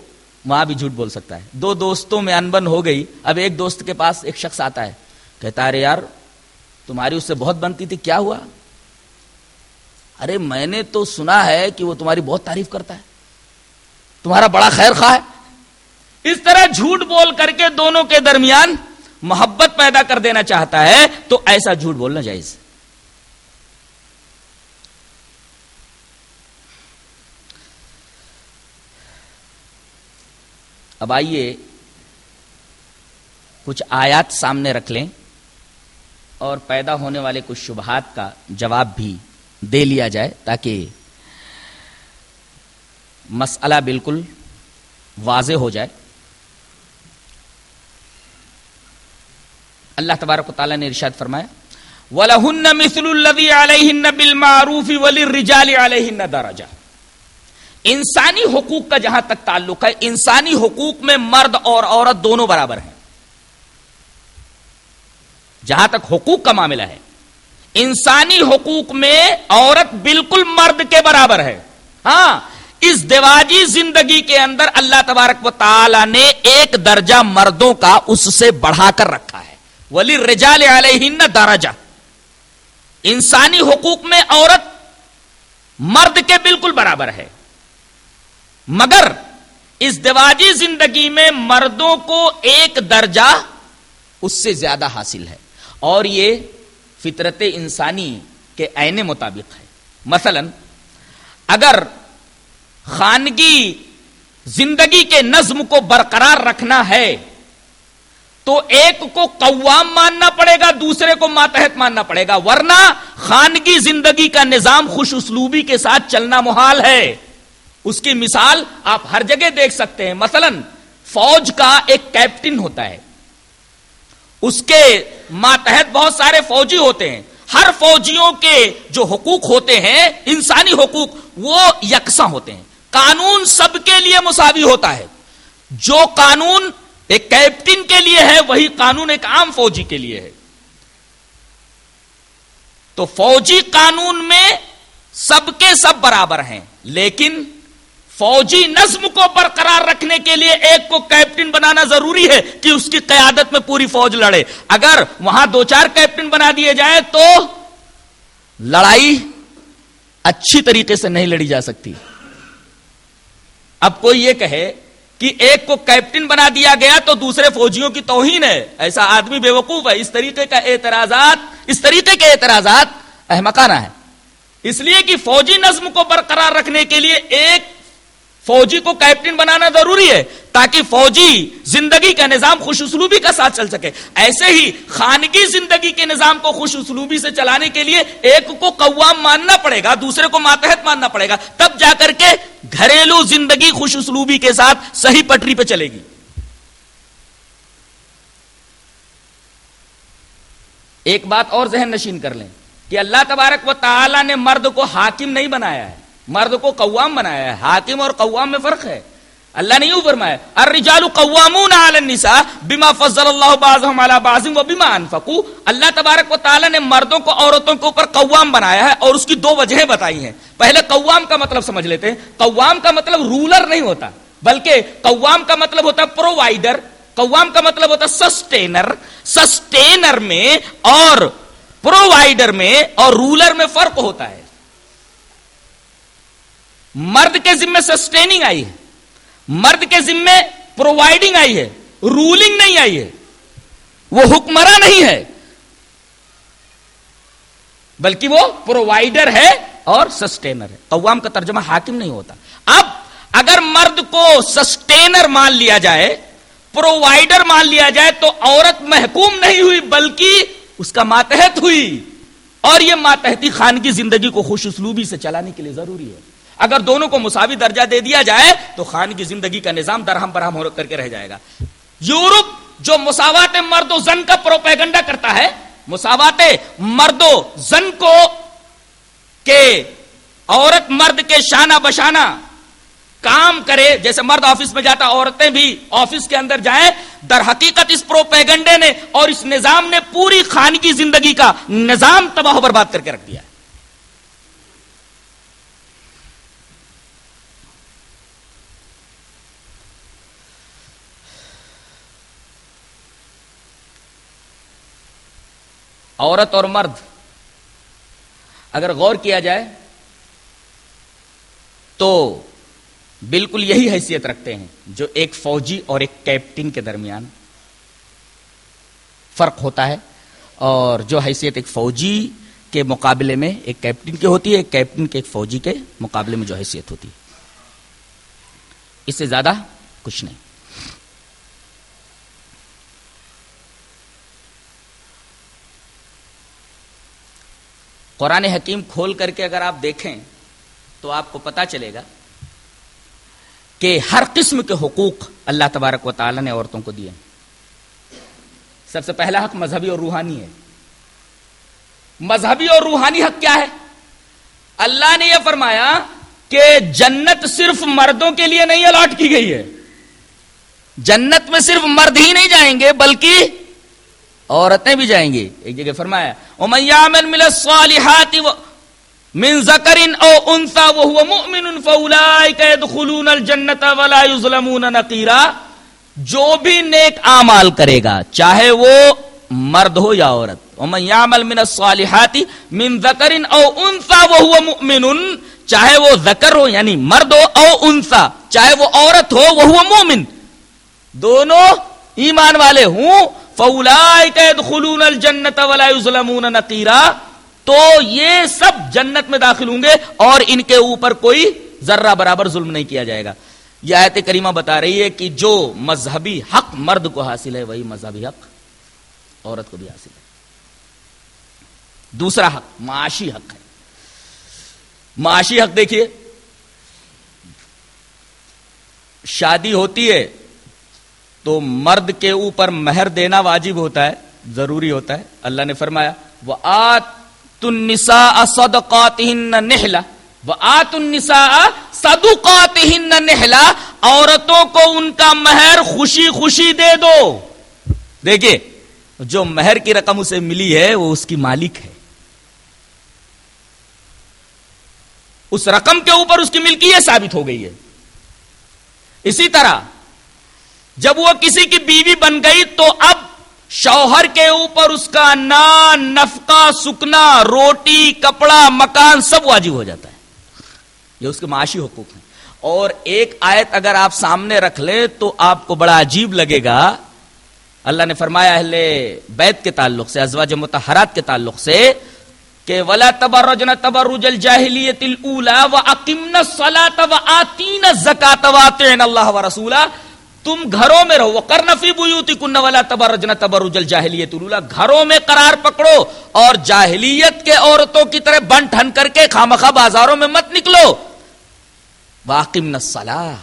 وہاں بھی جھوٹ بول سکتا ہے۔ دو دوستوں میں انبن ہو گئی، اب ایک دوست کے پاس ایک شخص آتا ہے، کہتا ارے یار، تمہاری اس سے بہت بنتی تھی، کیا ہوا؟ ارے، میں نے تو سنا ہے کہ وہ تمہاری بہت تعریف کرتا ہے۔ تمہارا بڑا خیر خواہ ہے۔ اس طرح جھوٹ بول کر کے دونوں کے درمیان محبت پیدا کر دینا چاہتا ہے، تو ایسا جھوٹ بولنا جائز۔ اب آئیے کچھ آیات سامنے رکھ لیں اور پیدا ہونے والے کچھ شبہات کا جواب بھی دے لیا جائے تاکہ مسئلہ بالکل واضح ہو جائے۔ اللہ تبارک و تعالیٰ نے ارشاد فرمایا، وَلَهُنَّ مِثْلُ الَّذِي عَلَيْهِنَّ بِالْمَعْرُوفِ وَلِلرِّجَالِ عَلَيْهِنَّ دَرَجَةً۔ انسانی حقوق کا جہاں تک تعلق ہے، انسانی حقوق میں مرد اور عورت دونوں برابر ہیں۔ جہاں تک حقوق کا معاملہ ہے، انسانی حقوق میں عورت بالکل مرد کے برابر ہے۔ ہاں اس دیواجی زندگی کے اندر اللہ تبارک و تعالی نے ایک درجہ مردوں کا اس سے بڑھا کر رکھا ہے۔ ولی رجال علیہ درجہ انسانی حقوق میں عورت مرد کے بالکل برابر ہے۔ مگر اس دیواجی زندگی میں مردوں کو ایک درجہ اس سے زیادہ حاصل ہے۔ اور یہ فطرت انسانی کے عین مطابق ہے۔ مثلا، اگر خانگی زندگی کے نظم کو برقرار رکھنا ہے، تو ایک کو قوام ماننا پڑے گا، دوسرے کو ماتحت ماننا پڑے گا۔ ورنہ خانگی زندگی کا نظام خوش اسلوبی کے ساتھ چلنا محال ہے۔ اس کی مثال آپ ہر جگہ دیکھ سکتے ہیں۔ مثلا، فوج کا ایک کیپٹن ہوتا ہے۔ اس کے ماتحت بہت سارے فوجی ہوتے ہیں۔ ہر فوجیوں کے جو حقوق ہوتے ہیں، انسانی حقوق، وہ یکساں ہوتے ہیں۔ قانون سب کے لیے مساوی ہوتا ہے۔ جو قانون ایک کیپٹن کے لیے ہے، وہی قانون ایک عام فوجی کے لیے ہے۔ تو فوجی قانون میں سب کے سب برابر ہیں، لیکن فوجی نظم کو برقرار رکھنے کے لیے ایک کو کیپٹن بنانا ضروری ہے کہ اس کی قیادت میں پوری فوج لڑے۔ اگر وہاں دو چار کیپٹن بنا دیے جائے تو لڑائی اچھی طریقے سے نہیں لڑی جا سکتی۔ اب کوئی یہ کہے کہ ایک کو کیپٹن بنا دیا گیا تو دوسرے فوجیوں کی توہین ہے۔ ایسا آدمی بے وقوف ہے۔ اس طریقے کا اعتراضات، اس طریقے کے اعتراضات احمقانہ ہے اس لیے کہ فوجی نظم کو برقرار رکھنے کے لیے ایک فوجی کو کیپٹن بنانا ضروری ہے تاکہ فوجی زندگی کا نظام خوش اسلوبی کا ساتھ چل سکے۔ ایسے ہی خانگی زندگی کے نظام کو خوش اسلوبی سے چلانے کے لیے ایک کو قوام ماننا پڑے گا، دوسرے کو ماتحت ماننا پڑے گا۔ تب جا کر کے گھریلو زندگی خوش اسلوبی کے ساتھ صحیح پٹری پہ چلے گی۔ ایک بات اور ذہن نشین کر لیں کہ اللہ تبارک و تعالی نے مرد کو حاکم نہیں بنایا ہے۔ مرد کو قوام بنایا ہے، حاکم اور قوام میں فرق ہے۔ اللہ نے یوں فرمایا، الرجال قوامون علی النساء بما فضل اللہ بعضهم علی بعض وبما انفقوا۔ اللہ تبارک و تعالی نے مردوں کو، عورتوں کے اوپر قوام بنایا ہے اور اس کی دو وجہیں بتائی ہیں۔ پہلے قوام کا مطلب سمجھ لیتے ہیں۔ قوام کا مطلب رولر نہیں ہوتا، بلکہ قوام کا مطلب ہوتا ہے پرووائڈر قوام کا مطلب ہوتا ہے سسٹینر سسٹینر میں اور پرووائڈر میں اور رولر میں فرق ہوتا ہے۔ مرد کے ذمے سسٹیننگ آئی ہے۔ مرد کے ذمے پرووائڈنگ آئی ہے۔ رولنگ نہیں آئی ہے۔ وہ حکمراں نہیں ہے۔ بلکہ وہ پرووائڈر ہے اور سسٹینر ہے۔ قوام کا ترجمہ حاکم نہیں ہوتا۔ اب اگر مرد کو سسٹینر مان لیا جائے پرووائڈر مان لیا جائے تو عورت محکوم نہیں ہوئی، بلکہ اس کا ماتحت ہوئی۔ اور یہ ماتحتی خانگی زندگی کو خوش اسلوبی سے چلانے کے لیے ضروری ہے۔ اگر دونوں کو مساوی درجہ دے دیا جائے تو خانگی زندگی کا نظام درہم برہم ہو کر کے رہ جائے گا۔ یورپ جو مساوات مرد و زن کا پروپیگنڈا کرتا ہے، مساوات مرد و زن کو کہ عورت مرد کے شانہ بشانہ کام کرے، جیسے مرد آفس میں جاتا، عورتیں بھی آفس کے اندر جائیں، در حقیقت اس پروپیگنڈے نے اور اس نظام نے پوری خانگی زندگی کا نظام تباہ و برباد کر کے رکھ دیا۔ عورت اور مرد۔ اگر غور کیا جائے تو بالکل یہی حیثیت رکھتے ہیں جو ایک فوجی اور ایک کیپٹن کے درمیان فرق ہوتا ہے اور جو حیثیت ایک فوجی کے مقابلے میں ایک کیپٹن کی ہوتی ہے، ایک کیپٹن کے ایک فوجی کے مقابلے میں جو حیثیت ہوتی ہے۔ اس سے زیادہ کچھ نہیں۔ قرآن حکیم کھول کر کے اگر آپ دیکھیں تو آپ کو پتا چلے گا کہ ہر قسم کے حقوق اللہ تبارک و تعالی نے عورتوں کو دیے سب سے پہلا حق مذہبی اور روحانی ہے۔ مذہبی اور روحانی حق کیا ہے؟ اللہ نے یہ فرمایا کہ جنت صرف مردوں کے لیے نہیں، الاٹ کی گئی ہے۔ جنت میں صرف مرد ہی نہیں جائیں گے، بلکہ عورتیں بھی جائیں گی۔ ایک جگہ فرمایا من ذکر او انثى وهو مؤمن فاولئك يدخلون الجنه ولا يظلمون نقيرا جو بھی نیک اعمال کرے گا، چاہے وہ مرد ہو یا عورت۔ ومن يعمل من الصالحات من ذکر او انثى وهو مؤمن، چاہے وہ ذکر ہو یعنی مرد ہو او انثى چاہے وہ عورت ہو وہ مومن دونوں ایمان والے ہوں۔ فاولئك يدخلون ولا يظلمون نقيرا تو یہ سب جنت میں داخل ہوں گے اور ان کے اوپر کوئی ذرہ برابر ظلم نہیں کیا جائے گا۔ یہ آیت کریمہ بتا رہی ہے کہ جو مذہبی حق مرد کو حاصل ہے، وہی مذہبی حق عورت کو بھی حاصل ہے۔ دوسرا حق، معاشی حق ہے۔ معاشی حق دیکھیے، شادی ہوتی ہے تو مرد کے اوپر مہر دینا واجب ہوتا ہے، ضروری ہوتا ہے۔ اللہ نے فرمایا وہ آت النساء صدقاتهن نحلا وآت النساء صدقاتهن نحلا عورتوں کو ان کا مہر خوشی خوشی دے دو۔ دیکھیے، جو مہر کی رقم اسے ملی ہے، وہ اس کی مالک ہے۔ اس رقم کے اوپر اس کی ملکیت ثابت ہو گئی ہے۔ اسی طرح جب وہ کسی کی بیوی بن گئی تو اب شوہر کے اوپر اس کا نان، نفقہ، سکنا، روٹی، کپڑا، مکان سب واجب ہو جاتا ہے۔ یہ اس کے معاشی حقوق ہیں۔ اور ایک آیت اگر آپ سامنے رکھ لیں تو آپ کو بڑا عجیب لگے گا۔ اللہ نے فرمایا اہل بیت کے تعلق سے، ازواج متحرات کے تعلق سے کہ ولا تبرجن تبرج الجاہلیت الاولى واقمنا الصلاة واتينا الزكاة واطعنا الله ورسوله تم گھروں میں رہو۔ کر نفی بوتی کن والا تبرجن تبرج الجاہلیت گھروں میں قرار پکڑو اور جاہلیت کے عورتوں کی طرح بن ٹھن کر کے خامخا بازاروں میں مت نکلو۔ واقم نسلا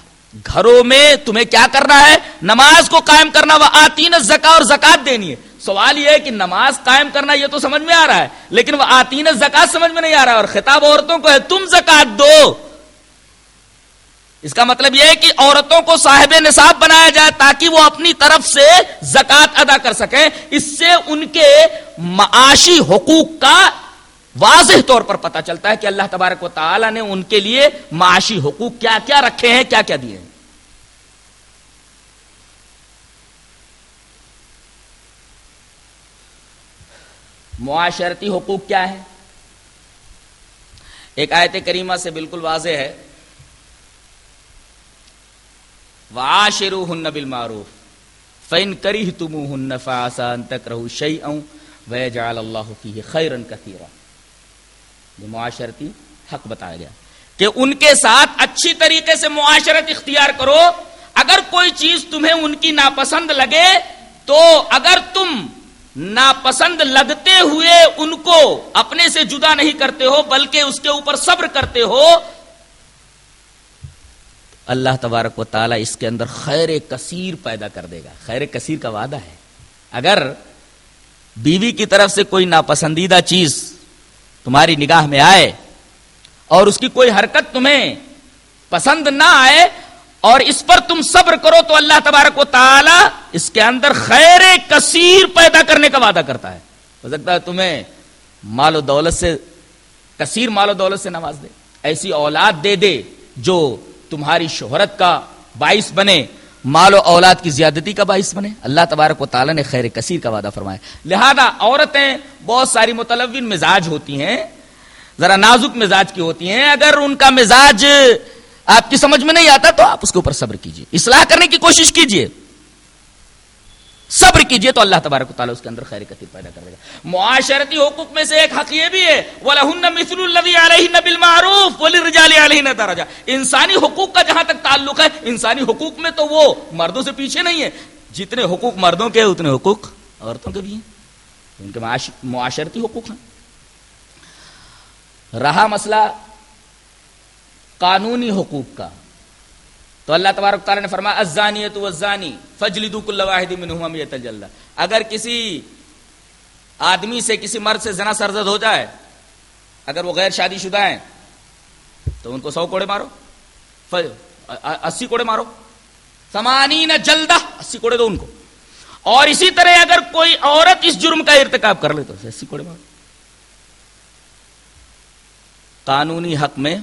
گھروں میں تمہیں کیا کرنا ہے؟ نماز کو قائم کرنا۔ وہ آتی زکا اور زکات دینی ہے۔ سوال یہ ہے کہ نماز قائم کرنا یہ تو سمجھ میں آ رہا ہے، لیکن وہ آتی زکات سمجھ میں نہیں آ رہا ہے اور خطاب عورتوں کو ہے، تم زکات دو۔ اس کا مطلب یہ ہے کہ عورتوں کو صاحب نصاب بنایا جائے تاکہ وہ اپنی طرف سے زکات ادا کر سکیں۔ اس سے ان کے معاشی حقوق کا واضح طور پر پتا چلتا ہے کہ اللہ تبارک و تعالی نے ان کے لیے معاشی حقوق کیا کیا رکھے ہیں، کیا کیا دیے ہیں۔ معاشرتی حقوق کیا ہے ایک آیت کریمہ سے بالکل واضح ہے۔ واشرو ہن بل معروف فین کری تم ہن فاسان تک رہو شعی اوں وے جال اللہ کی خیرن کثیرا یہ معاشرتی حق بتایا گیا کہ ان کے ساتھ اچھی طریقے سے معاشرت اختیار کرو، اگر کوئی چیز تمہیں ان کی ناپسند لگے تو اگر تم ناپسند لگتے ہوئے ان کو اپنے سے جدا نہیں کرتے ہو، بلکہ اس کے اوپر صبر کرتے ہو اللہ تبارک و تعالیٰ اس کے اندر خیر کثیر پیدا کر دے گا۔ خیر کثیر کا وعدہ ہے۔ اگر بیوی کی طرف سے کوئی ناپسندیدہ چیز تمہاری نگاہ میں آئے اور اس کی کوئی حرکت تمہیں پسند نہ آئے اور اس پر تم صبر کرو تو اللہ تبارک و تعالی اس کے اندر خیر کثیر پیدا کرنے کا وعدہ کرتا ہے۔ ہو سکتا ہے تمہیں مال و دولت سے، کثیر مال و دولت سے نواز دے، ایسی اولاد دے دے جو تمہاری شہرت کا باعث بنے، مال و اولاد کی زیادتی کا باعث بنے۔ اللہ تبارک و تعالیٰ نے خیر کثیر کا وعدہ فرمایا۔ لہذا عورتیں بہت ساری متلوین مزاج ہوتی ہیں، ذرا نازک مزاج کی ہوتی ہیں۔ اگر ان کا مزاج آپ کی سمجھ میں نہیں آتا تو آپ اس کے اوپر صبر کیجیے اصلاح کرنے کی کوشش کیجیے صبر کیجیے تو اللہ تبارک و تعالیٰ اس کے اندر خیر کثیر پیدا کر دے گا۔ معاشرتی حقوق میں سے ایک حق یہ بھی ہے، وَلَهُنَّ مِثْلُ الَّذِي عَلَيْهِنَّ بِالْمَعْرُوفِ وَلِلرِّجَالِ عَلَيْهِنَّ دَرَجَةٌ۔ انسانی حقوق کا جہاں تک تعلق ہے، انسانی حقوق میں تو وہ مردوں سے پیچھے نہیں ہے۔ جتنے حقوق مردوں کے اتنے حقوق عورتوں کے بھی ہیں۔ ان کے معاشرتی حقوق ہیں۔ رہا مسئلہ قانونی حقوق کا۔ تو اللہ تبارک تعالیٰ نے فرمایا ازانی تو ازانی فجلدو کل واحد منہما میت اگر کسی آدمی سے کسی مرد سے زنا سرزد ہو جائے، اگر وہ غیر شادی شدہ ہیں، تو ان کو سو کوڑے مارو اسی کوڑے مارو۔ سمانی نہ جلدہ، اسی کوڑے دو ان کو۔ اور اسی طرح اگر کوئی عورت اس جرم کا ارتکاب کر لے، تو اسی کوڑے مارو۔ قانونی حق میں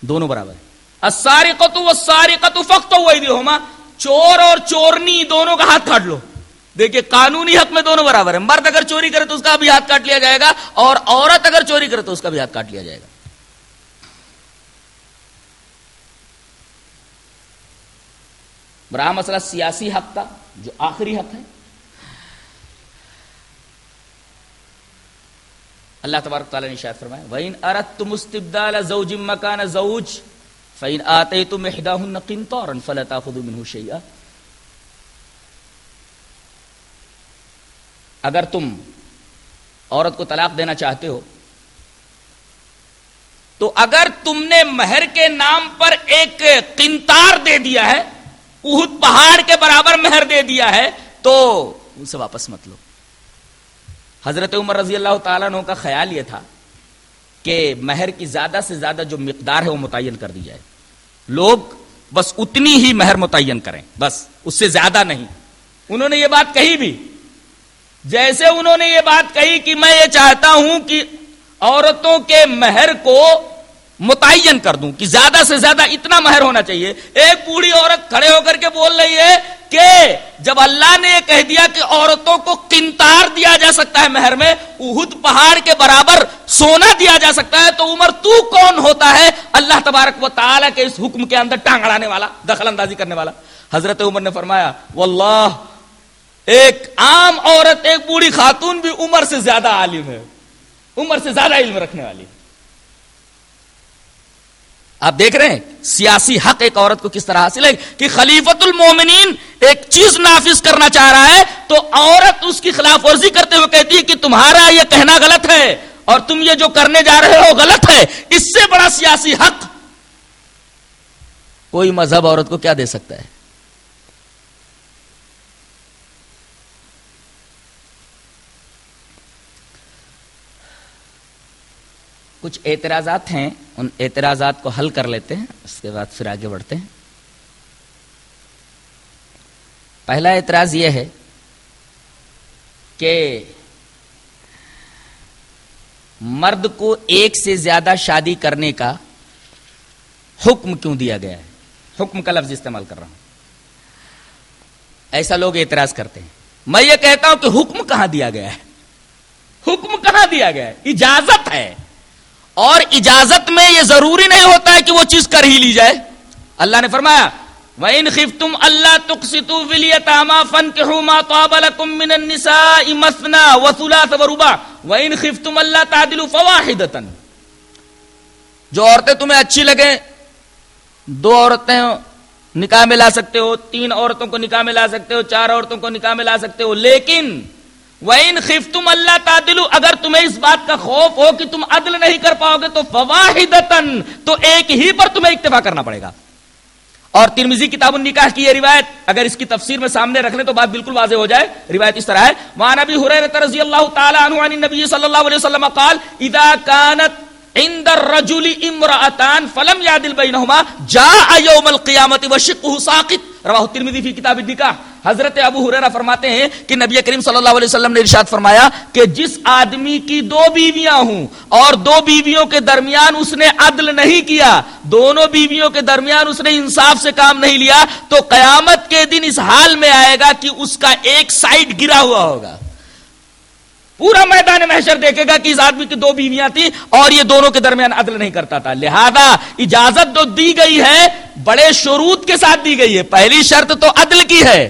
دونوں برابر ہیں۔ ساری قطو ساری قطو فخت ہوما چور اور چورنی دونوں کا ہاتھ کاٹ لو۔ دیکھیے، قانونی حق میں دونوں برابر ہے مرد اگر چوری کرے تو اس کا بھی ہاتھ کاٹ لیا جائے گا اور عورت اگر چوری کرے تو اس کا بھی ہاتھ کاٹ لیا جائے گا۔ برا مسئلہ سیاسی حق کا، جو آخری حق ہے۔ اللہ تبارک تعالیٰ نے شاید فرمایا، وَإِنْ أَرَدْتُمُ اسْتِبْدَالَ زَوْجٍ مَكَانَ زَوْجٍ فَإِنْ آتَيْتُمْ إِحْدَاهُنَّ قِنْطَارًا فَلَا تَأْخُذُوا مِنْهُ شَيْئًا۔ اگر تم عورت کو طلاق دینا چاہتے ہو، تو اگر تم نے مہر کے نام پر ایک قنتار دے دیا ہے اہد پہاڑ کے برابر مہر دے دیا ہے، تو اسے واپس مت لو۔ حضرت عمر رضی اللہ تعالیٰ عنہ کا خیال یہ تھا کہ مہر کی زیادہ سے زیادہ جو مقدار ہے وہ متعین کر دی جائے۔ لوگ بس اتنی ہی مہر متعین کریں، بس، اس سے زیادہ نہیں۔ انہوں نے یہ بات کہی بھی۔ جیسے انہوں نے یہ بات کہی کہ میں یہ چاہتا ہوں کہ عورتوں کے مہر کو متعین کر دوں کہ زیادہ سے زیادہ اتنا مہر ہونا چاہیے۔ ایک بوڑھی عورت کھڑے ہو کر کے بول رہی ہے کہ جب اللہ نے یہ کہہ دیا کہ عورتوں کو کنتار دیا جا سکتا ہے مہر میں اہد پہاڑ کے برابر سونا دیا جا سکتا ہے، تو عمر تو کون ہوتا ہے؟ اللہ تبارک و تعالیٰ کے اس حکم کے اندر ٹانگ اڑانے والا، دخل اندازی کرنے والا۔ حضرت عمر نے فرمایا، واللہ، ایک عام عورت، ایک بوڑھی خاتون بھی عمر سے زیادہ عالم ہے۔ عمر سے زیادہ علم رکھنے والی۔ آپ دیکھ رہے ہیں سیاسی حق ایک عورت کو کس طرح حاصل ہے کہ خلیفت المومنین ایک چیز نافذ کرنا چاہ رہا ہے تو عورت اس کی خلاف ورزی کرتے ہوئے کہتی ہے کہ تمہارا یہ کہنا غلط ہے اور تم یہ جو کرنے جا رہے ہو غلط ہے، اس سے بڑا سیاسی حق۔ کوئی مذہب عورت کو کیا دے سکتا ہے؟ کچھ اعتراضات ہیں، ان اعتراضات کو حل کر لیتے ہیں، اس کے بعد پھر آگے بڑھتے ہیں۔ پہلا اعتراض یہ ہے کہ مرد کو ایک سے زیادہ شادی کرنے کا حکم کیوں دیا گیا ہے؟ حکم کا لفظ استعمال کر رہا ہوں۔ ایسا لوگ اعتراض کرتے ہیں۔ میں یہ کہتا ہوں کہ حکم کہاں دیا گیا ہے؟ حکم کہاں دیا گیا ہے؟ اجازت ہے۔ اور اجازت میں یہ ضروری نہیں ہوتا ہے کہ وہ چیز کر ہی لی جائے۔ اللہ نے فرمایا، وَإِنْ خِفْتُمْ أَلَّا تُقْسِطُوا فِي الْيَتَامَى فَانكِحُوا مَا طَابَ لَكُم مِّنَ النِّسَاءِ مَثْنَىٰ وَثُلَاثَ وَرُبَاعَ۔ وَإِنْ خِفْتُمْ أَلَّا تَعْدِلُوا فَوَاحِدَةً۔ جو عورتیں تمہیں اچھی لگیں، دو عورتیں نکاح میں لا سکتے ہو، تین عورتوں کو نکاح میں لا سکتے ہو، چار عورتوں کو نکاح میں لا سکتے ہو، لیکن وَإِن خِفْتُمْ اللہ تعدلو اگر تمہیں اس بات کا خوف ہو کہ تم عدل نہیں کر پاؤ گے تو فواہدتن تو ایک ہی پر تمہیں اکتفا کرنا پڑے گا۔ اور ترمیزی کتاب النکاح کی یہ روایت، اگر اس کی تفسیر میں سامنے رکھ لیں تو بات بالکل واضح ہو جائے۔ روایت اس طرح ہے۔ وعن ابی حریرہ اللَّهُ اللہ تعالی عَنِ النَّبِيِّ النبی صلی اللہ علیہ وسلم قال اذا كانت عند الرجل امرأتان فلم يعدل بينهما، جاء يوم القيامة وشقه ساقط. رواہ الترمذی فی کتاب النکاح. حضرت ابو ہریرہ فرماتے ہیں کہ نبی کریم صلی اللہ علیہ وسلم نے ارشاد فرمایا کہ جس آدمی کی دو بیویاں ہوں اور دو بیویوں کے درمیان اس نے عدل نہیں کیا، دونوں بیویوں کے درمیان اس نے انصاف سے کام نہیں لیا، تو قیامت کے دن اس حال میں آئے گا کہ اس کا ایک سائڈ گرا ہوا ہوگا۔ پورا میدان محشر دیکھے گا کہ اس آدمی کی دو بیویاں تھیں اور یہ دونوں کے درمیان عدل نہیں کرتا تھا۔ لہذا اجازت تو دی گئی ہے، بڑے شروط کے ساتھ دی گئی ہے۔ پہلی شرط تو عدل کی ہے۔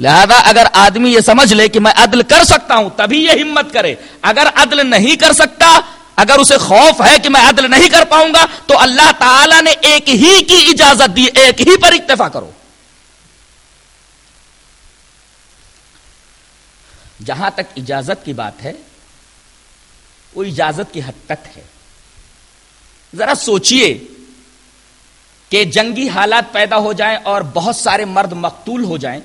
لہذا اگر آدمی یہ سمجھ لے کہ میں عدل کر سکتا ہوں، تبھی یہ ہمت کرے۔ اگر عدل نہیں کر سکتا، اگر اسے خوف ہے کہ میں عدل نہیں کر پاؤں گا، تو اللہ تعالی نے ایک ہی کی اجازت دی، ایک ہی پر اکتفا کرو۔ جہاں تک اجازت کی بات ہے، وہ اجازت کی حد تک ہے۔ ذرا سوچئے کہ جنگی حالات پیدا ہو جائیں اور بہت سارے مرد مقتول ہو جائیں،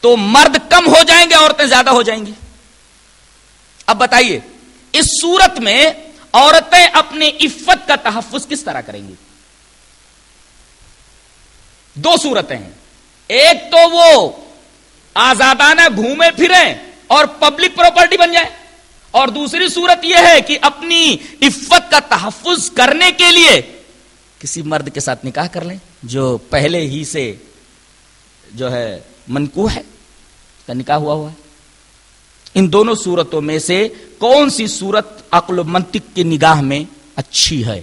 تو مرد کم ہو جائیں گے، عورتیں زیادہ ہو جائیں گی۔ اب بتائیے، اس صورت میں عورتیں اپنے عفت کا تحفظ کس طرح کریں گی؟ دو صورتیں ہیں۔ ایک تو وہ آزادانہ گھومے پھریں اور پبلک پراپرٹی بن جائے اور دوسری صورت یہ ہے کہ اپنی عفت کا تحفظ کرنے کے لیے کسی مرد کے ساتھ نکاح کر لیں، جو پہلے ہی سے جو ہے منکو ہے کا نکاح ہوا ہوا ہے۔ ان دونوں صورتوں میں سے کون سی صورت عقل و منطق کی نگاہ میں اچھی ہے؟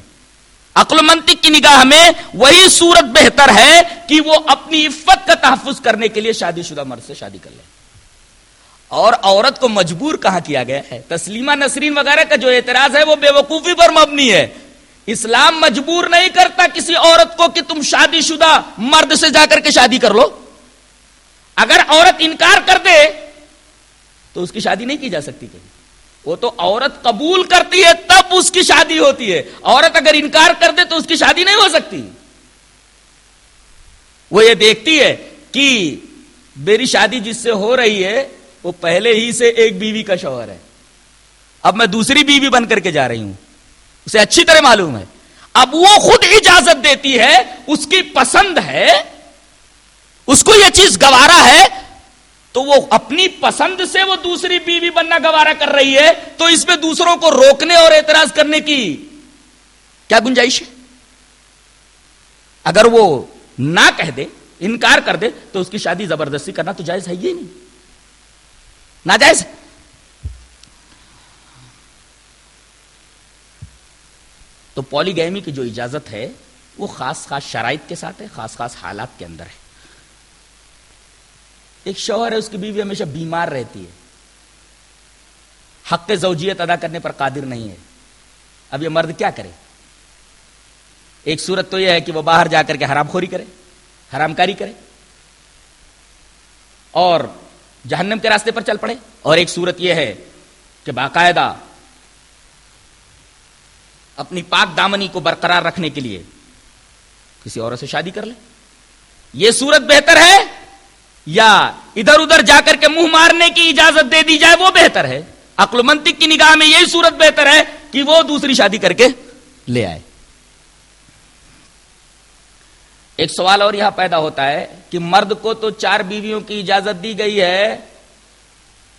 عقل و منطق کی نگاہ میں وہی صورت بہتر ہے کہ وہ اپنی عفت کا تحفظ کرنے کے لیے شادی شدہ مرد سے شادی کر لے۔ اور عورت کو مجبور کہاں کیا گیا ہے؟ تسلیمہ نسرین وغیرہ کا جو اعتراض ہے وہ بے وقوفی پر مبنی ہے۔ اسلام مجبور نہیں کرتا کسی عورت کو کہ تم شادی شدہ مرد سے جا کر کے شادی کر لو۔ اگر عورت انکار کر دے تو اس کی شادی نہیں کی جا سکتی کہیں وہ تو عورت قبول کرتی ہے تب اس کی شادی ہوتی ہے۔ عورت اگر انکار کر دے تو اس کی شادی نہیں ہو سکتی۔ وہ یہ دیکھتی ہے کہ میری شادی جس سے ہو رہی ہے، وہ پہلے ہی سے ایک بیوی کا شوہر ہے۔ اب میں دوسری بیوی بن کر کے جا رہی ہوں۔ اسے اچھی طرح معلوم ہے۔ اب وہ خود اجازت دیتی ہے، اس کی پسند ہے، اس کو یہ چیز گوارا ہے تو وہ اپنی پسند سے وہ دوسری بیوی بننا گوارا کر رہی ہے تو اس میں دوسروں کو روکنے اور اعتراض کرنے کی کیا گنجائش ہے؟ اگر وہ نہ کہہ دے، انکار کر دے، تو اس کی شادی زبردستی کرنا تو جائز ہے یہ نہیں۔ ناجائز تو پولی گیمی کی جو اجازت ہے، وہ خاص خاص شرائط کے ساتھ ہے، خاص خاص حالات کے اندر ہے۔ ایک شوہر ہے، اس کی بیوی ہمیشہ بیمار رہتی ہے۔ حق زوجیت ادا کرنے پر قادر نہیں ہے۔ اب یہ مرد کیا کرے؟ ایک صورت تو یہ ہے کہ وہ باہر جا کر کے حرام خوری کرے، حرام کاری کرے۔ اور جہنم کے راستے پر چل پڑے۔ اور ایک صورت یہ ہے کہ باقاعدہ اپنی پاک دامنی کو برقرار رکھنے کے لیے کسی عورت سے شادی کر لے۔ یہ صورت بہتر ہے یا ادھر ادھر جا کر کے منہ مارنے کی اجازت دے دی جائے وہ بہتر ہے۔ عقل منطق کی نگاہ میں یہی صورت بہتر ہے کہ وہ دوسری شادی کر کے لے آئے۔ ایک سوال اور یہاں پیدا ہوتا ہے کہ مرد کو تو چار بیویوں کی اجازت دی گئی ہے،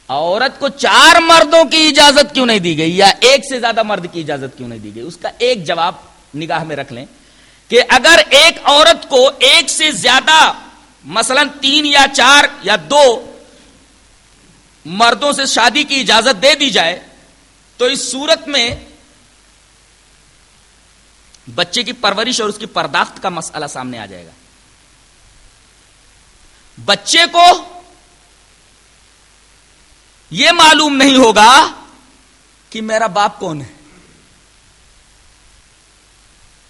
عورت کو چار مردوں کی اجازت کیوں نہیں دی گئی یا ایک سے زیادہ مرد کی اجازت کیوں نہیں دی گئی؟ اس کا ایک جواب نگاہ میں رکھ لیں کہ اگر ایک عورت کو ایک سے زیادہ مثلا تین یا چار یا دو مردوں سے شادی کی اجازت دے دی جائے، تو اس صورت میں بچے کی پرورش اور اس کی پرداخت کا مسئلہ سامنے آ جائے گا۔ بچے کو یہ معلوم نہیں ہوگا کہ میرا باپ کون ہے۔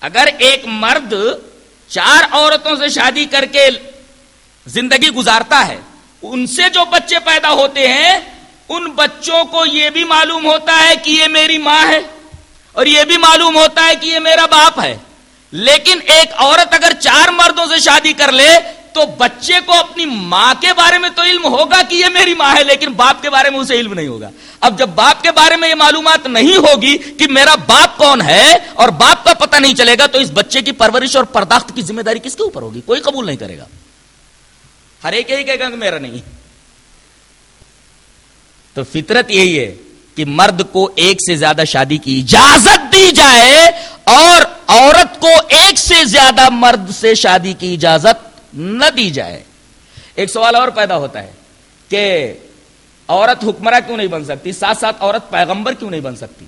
اگر ایک مرد چار عورتوں سے شادی کر کے زندگی گزارتا ہے۔ ان سے جو بچے پیدا ہوتے ہیں، ان بچوں کو یہ بھی معلوم ہوتا ہے کہ یہ میری ماں ہے اور یہ بھی معلوم ہوتا ہے کہ یہ میرا باپ ہے۔ لیکن ایک عورت اگر چار مردوں سے شادی کر لے، تو بچے کو اپنی ماں کے بارے میں تو علم ہوگا کہ یہ میری ماں ہے، لیکن باپ کے بارے میں اسے علم نہیں ہوگا۔ اب جب باپ کے بارے میں یہ معلومات نہیں ہوگی کہ میرا باپ کون ہے اور باپ کا پتہ نہیں چلے گا، تو اس بچے کی پرورش اور پرداخت کی ذمہ داری کس کے اوپر ہوگی؟ کوئی قبول نہیں کرے گا۔ ہر ایک یہی کہے گا کہ میرا نہیں۔ تو فطرت یہی ہے کہ مرد کو ایک سے زیادہ شادی کی اجازت دی جائے اور عورت کو ایک سے زیادہ مرد سے شادی کی اجازت نہ دی جائے۔ ایک سوال اور پیدا ہوتا ہے کہ عورت حکمراں کیوں نہیں بن سکتی؟ ساتھ ساتھ عورت پیغمبر کیوں نہیں بن سکتی؟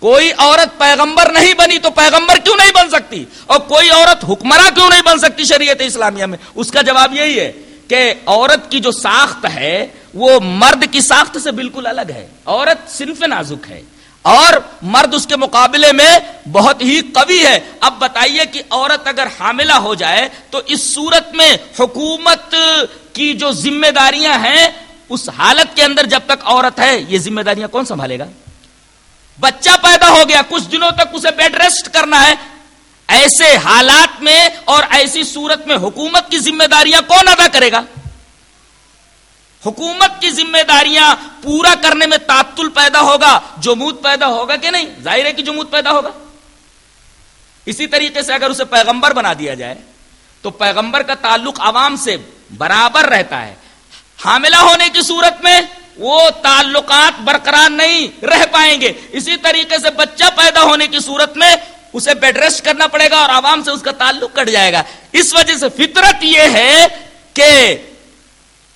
کوئی عورت پیغمبر نہیں بنی تو پیغمبر کیوں نہیں بن سکتی؟ اور کوئی عورت حکمراں کیوں نہیں بن سکتی شریعت اسلامیہ میں؟ اس کا جواب یہی ہے کہ عورت کی جو ساخت ہے، وہ مرد کی ساخت سے بالکل الگ ہے۔ عورت صنف نازک ہے۔ اور مرد اس کے مقابلے میں بہت ہی قوی ہے۔ اب بتائیے کہ عورت اگر حاملہ ہو جائے تو اس صورت میں حکومت کی جو ذمہ داریاں ہیں، اس حالت کے اندر جب تک عورت ہے، یہ ذمہ داریاں کون سنبھالے گا؟ بچہ پیدا ہو گیا، کچھ دنوں تک اسے بیڈ ریسٹ کرنا ہے۔ ایسے حالات میں اور ایسی صورت میں حکومت کی ذمہ داریاں کون ادا کرے گا؟ حکومت کی ذمہ داریاں پورا کرنے میں تعطل پیدا ہوگا، جمود پیدا ہوگا کہ نہیں؟ ظاہر ہے کہ جمود پیدا ہوگا۔ اسی طریقے سے اگر اسے پیغمبر بنا دیا جائے، تو پیغمبر کا تعلق عوام سے برابر رہتا ہے۔ حاملہ ہونے کی صورت میں وہ تعلقات برقرار نہیں رہ پائیں گے۔ اسی طریقے سے بچہ پیدا ہونے کی صورت میں اسے بیڈ ریسٹ کرنا پڑے گا اور عوام سے اس کا تعلق کٹ جائے گا۔ اس وجہ سے فطرت یہ ہے کہ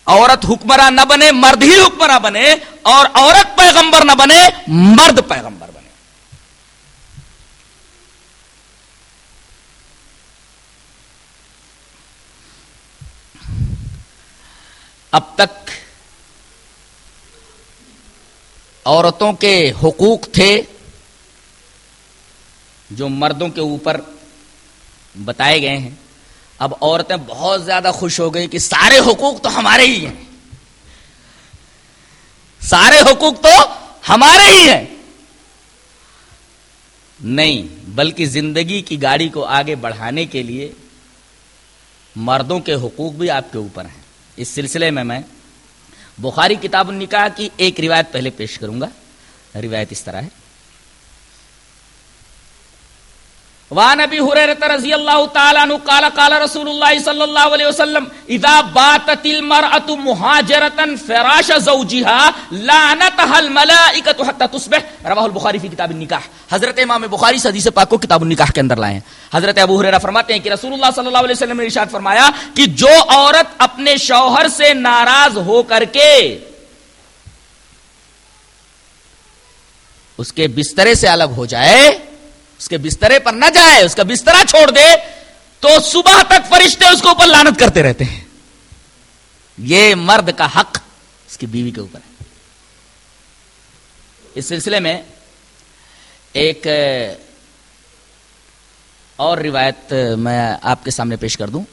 عورت حکمراں نہ بنے، مرد ہی حکمراں بنے اور عورت پیغمبر نہ بنے، مرد پیغمبر بنے۔ اب تک عورتوں کے حقوق تھے جو مردوں کے اوپر بتائے گئے ہیں۔ اب عورتیں بہت زیادہ خوش ہو گئی کہ سارے حقوق تو ہمارے ہی ہیں۔ سارے حقوق تو ہمارے ہی ہیں۔ نہیں، بلکہ زندگی کی گاڑی کو آگے بڑھانے کے لیے مردوں کے حقوق بھی آپ کے اوپر ہیں۔ اس سلسلے میں میں بخاری کتاب النکاح کی ایک روایت پہلے پیش کروں گا۔ روایت اس طرح ہے۔ وان ابي هريره رضي الله تعالى عنه قال قال رسول الله صلى الله عليه وسلم، اذا باتت المراه مهاجره فراش زوجها لعنتها الملائكه حتى تصبح. رواه البخاري في كتاب النكاح حضرت امام بخاری سے حدیث پاک کو کتاب النکاح کے اندر لائے ہیں۔ حضرت ابو ہریرہ فرماتے ہیں کہ رسول اللہ صلی اللہ علیہ وسلم نے ارشاد فرمایا کہ جو عورت اپنے شوہر سے ناراض ہو کر کے اس کے بسترے سے الگ ہو جائے اس کے بسترے پر نہ جائے، اس کا بسترا چھوڑ دے، تو صبح تک فرشتے اس کے اوپر لانت کرتے رہتے ہیں۔ یہ مرد کا حق اس کی بیوی کے اوپر ہے۔ اس سلسلے میں ایک، اور روایت میں آپ کے سامنے پیش کر دوں۔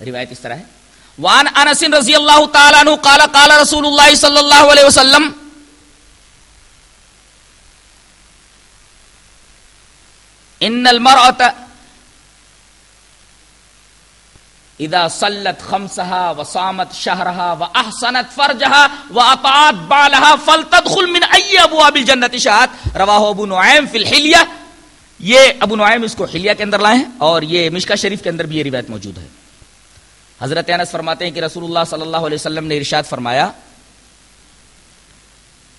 روایت اس طرح ہے۔ وان انس رضی اللہ تعالی عنہ قال قال رسول اللہ صلی اللہ علیہ وسلم، ان المرأة اذا صلت خمسها وصامت شهرها واحسنت فرجها واطاعت بالها فلتدخل من اي ابواب الجنه شاءت رواه ابو نعيم في الحليه یہ ابو نعیم اس کو حلیہ کے اندر لائے ہیں اور یہ مشکا شریف کے اندر بھی یہ روایت موجود ہے۔ حضرت انس فرماتے ہیں کہ رسول اللہ صلی اللہ علیہ وسلم نے ارشاد فرمایا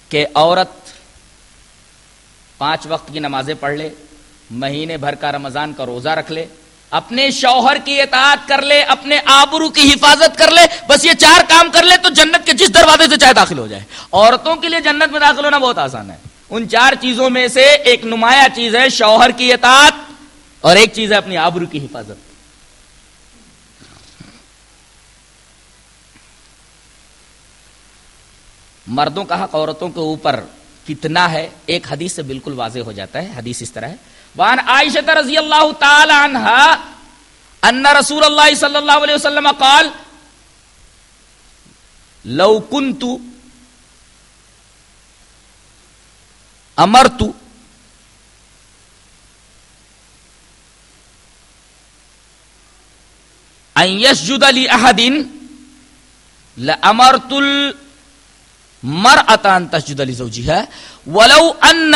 کہ عورت پانچ وقت کی نمازیں پڑھ لے، مہینے بھر کا رمضان کا روزہ رکھ لے، اپنے شوہر کی اطاعت کر لے، اپنے آبرو کی حفاظت کر لے، بس یہ چار کام کر لے تو جنت کے جس دروازے سے چاہے داخل ہو جائے۔ عورتوں کے لیے جنت میں داخل ہونا بہت آسان ہے۔ ان چار چیزوں میں سے ایک نمایاں چیز ہے شوہر کی اطاعت اور ایک چیز ہے اپنی آبرو کی حفاظت۔ مردوں کا حق عورتوں کے اوپر کتنا ہے، ایک حدیث سے بالکل واضح ہو جاتا ہے، حدیث اس طرح ہے۔ وان عائشہ رضی اللہ تعالی عنہا ان رسول اللہ صلی اللہ علیہ وسلم قال، لو كنت امرت ان يسجد لاحد لامرت المرأة ان تسجد لزوجها. ولو ان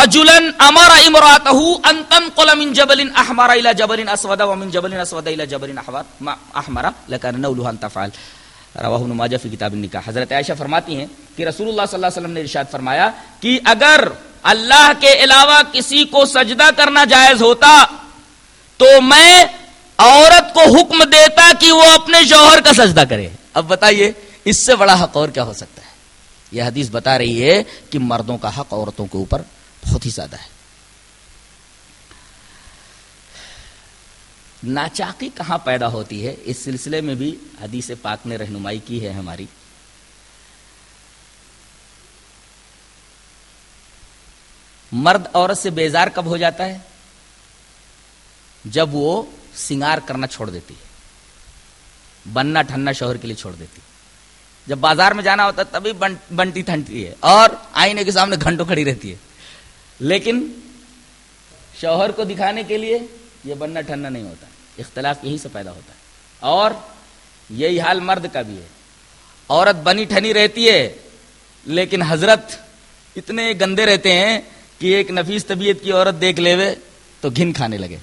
رجلا امر امراته ان تنقل من جبل احمر الى جبل اسود ومن جبل اسود الى جبل احمر احمر لكان نولها ان تفعل. رواہ ابن ماجہ فی کتاب النکاح حضرت عائشہ فرماتی ہیں کہ رسول اللہ صلی اللہ علیہ وسلم نے ارشاد فرمایا کہ اگر اللہ کے علاوہ کسی کو سجدہ کرنا جائز ہوتا تو میں عورت کو حکم دیتا کہ وہ اپنے شوہر کا سجدہ کرے۔ اب بتائیے، اس سے بڑا حق اور کیا ہو سکتا ہے؟ یہ حدیث بتا رہی ہے کہ مردوں کا حق عورتوں کے اوپر بہت ہی زیادہ ہے۔ ناچاقی کہاں پیدا ہوتی ہے؟ اس سلسلے میں بھی حدیث پاک نے رہنمائی کی ہے ہماری۔ مرد عورت سے بیزار کب ہو جاتا ہے؟ جب وہ سنگار کرنا چھوڑ دیتی ہے، بننا، ٹھننا شوہر کے لیے چھوڑ دیتی جب بازار میں جانا ہوتا ہے تبھی بنٹی ٹھنڈتی ہے اور آئینے کے سامنے گھنٹوں کھڑی رہتی ہے۔ لیکن شوہر کو دکھانے کے لیے یہ بننا ٹھننا نہیں ہوتا، اختلاف یہی سے پیدا ہوتا ہے۔ اور یہی حال مرد کا بھی ہے۔ عورت بنی ٹھنی رہتی ہے، لیکن حضرت اتنے گندے رہتے ہیں کہ ایک نفیس طبیعت کی عورت دیکھ لے تو گھن کھانے لگے۔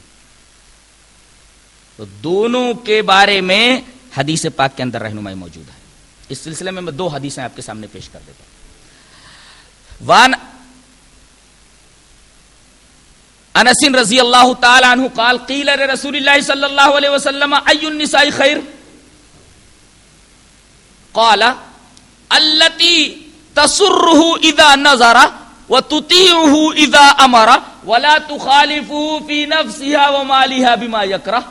تو دونوں کے بارے میں حدیث پاک کے اندر رہنمائی موجود ہے۔ اس سلسلے میں میں دو حدیثیں آپ کے سامنے پیش کر دیتا ہوں۔ وان انس رضی اللہ تعالی عنہ قال، قیل رسول اللہ صلی اللہ علیہ وسلم، ای النساء خیر؟ قال التي تسره اذا نظر وتطيعه اذا امر ولا تخالفه في نفسها ومالها بما يكره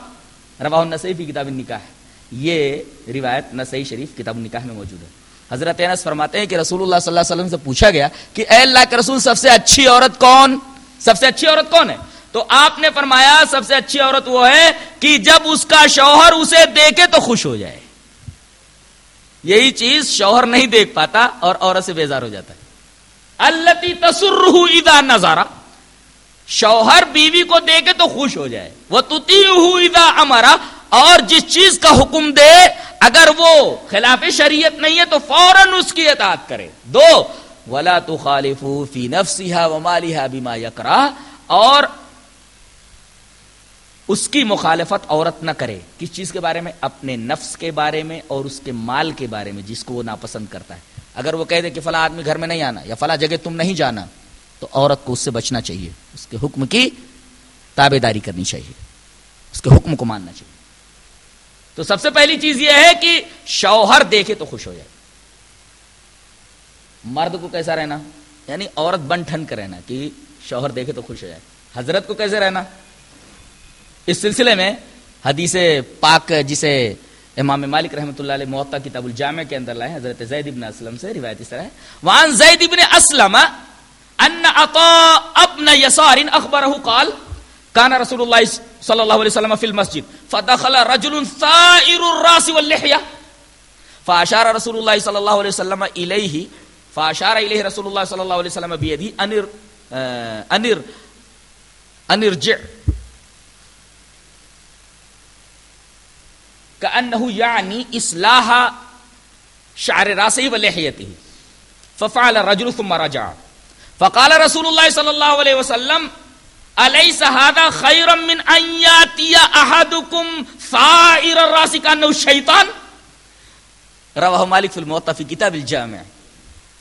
رواه النسائی فی کتاب النکاح۔ یہ روایت نسائی شریف کتاب النکاح میں موجود ہے۔ حضرت انس فرماتے ہیں کہ رسول اللہ صلی اللہ علیہ وسلم سے پوچھا گیا کہ اے اللہ کے رسول سب سے اچھی عورت کون؟ سب سے اچھی عورت کون ہے؟ تو آپ نے فرمایا سب سے اچھی عورت وہ ہے کہ جب اس کا شوہر اسے دیکھے تو خوش ہو جائے۔ یہی چیز شوہر نہیں دیکھ پاتا اور عورت سے بیزار ہو جاتا ہے۔ اللہ تسر ادا نظارہ شوہر بیوی کو دیکھے تو خوش ہو جائے۔ وہ تتی ادا ہمارا اور جس چیز کا حکم دے، اگر وہ خلاف شریعت نہیں ہے تو فوراً اس کی اطاعت کرے۔ دو، ولا تو خالف فی نفسها ومالها بما یکرا اور اس کی مخالفت عورت نہ کرے۔ کس چیز کے بارے میں؟ اپنے نفس کے بارے میں اور اس کے مال کے بارے میں، جس کو وہ ناپسند کرتا ہے۔ اگر وہ کہہ دے کہ فلاں آدمی گھر میں نہیں آنا یا فلاں جگہ تم نہیں جانا، تو عورت کو اس سے بچنا چاہیے۔ اس کے حکم کی تابے داری کرنی چاہیے۔ اس کے حکم کو ماننا چاہیے۔ تو سب سے پہلی چیز یہ ہے کہ شوہر دیکھے تو خوش ہو جائے۔ مرد کو کیسا رہنا؟ یعنی عورت بن ٹھن کر رہنا کہ شوہر دیکھے تو خوش ہو جائے۔ حضرت کو کیسے رہنا؟ اس سلسلے میں حدیث پاک جسے امام مالک رحمۃ اللہ علیہ محتا کتاب الجامع کے اندر لائے، حضرت زید ابن اسلم سے روایت اس طرح ہے۔ وان زید ابن اسلم ان عطاء ابن يسار اخبره قال كان رسول الله صلى الله عليه وسلم في المسجد. فدخل رجل ثائر الراس واللحيه فاشار رسول الله صلى الله عليه وسلم اليه فاشار اليه رسول الله صلى الله عليه وسلم بيده. انر انر انرجع كأنه يعني إصلاح شعر راسه ولحيته. ففعل الرجل ثم رجع. فقال رسول الله صلى الله عليه وسلم أليس هذا خيرا من أن يأتي أحدكم ثائر الراس كأنه الشيطان رواه مالك في الموطأ في كتاب الجامع.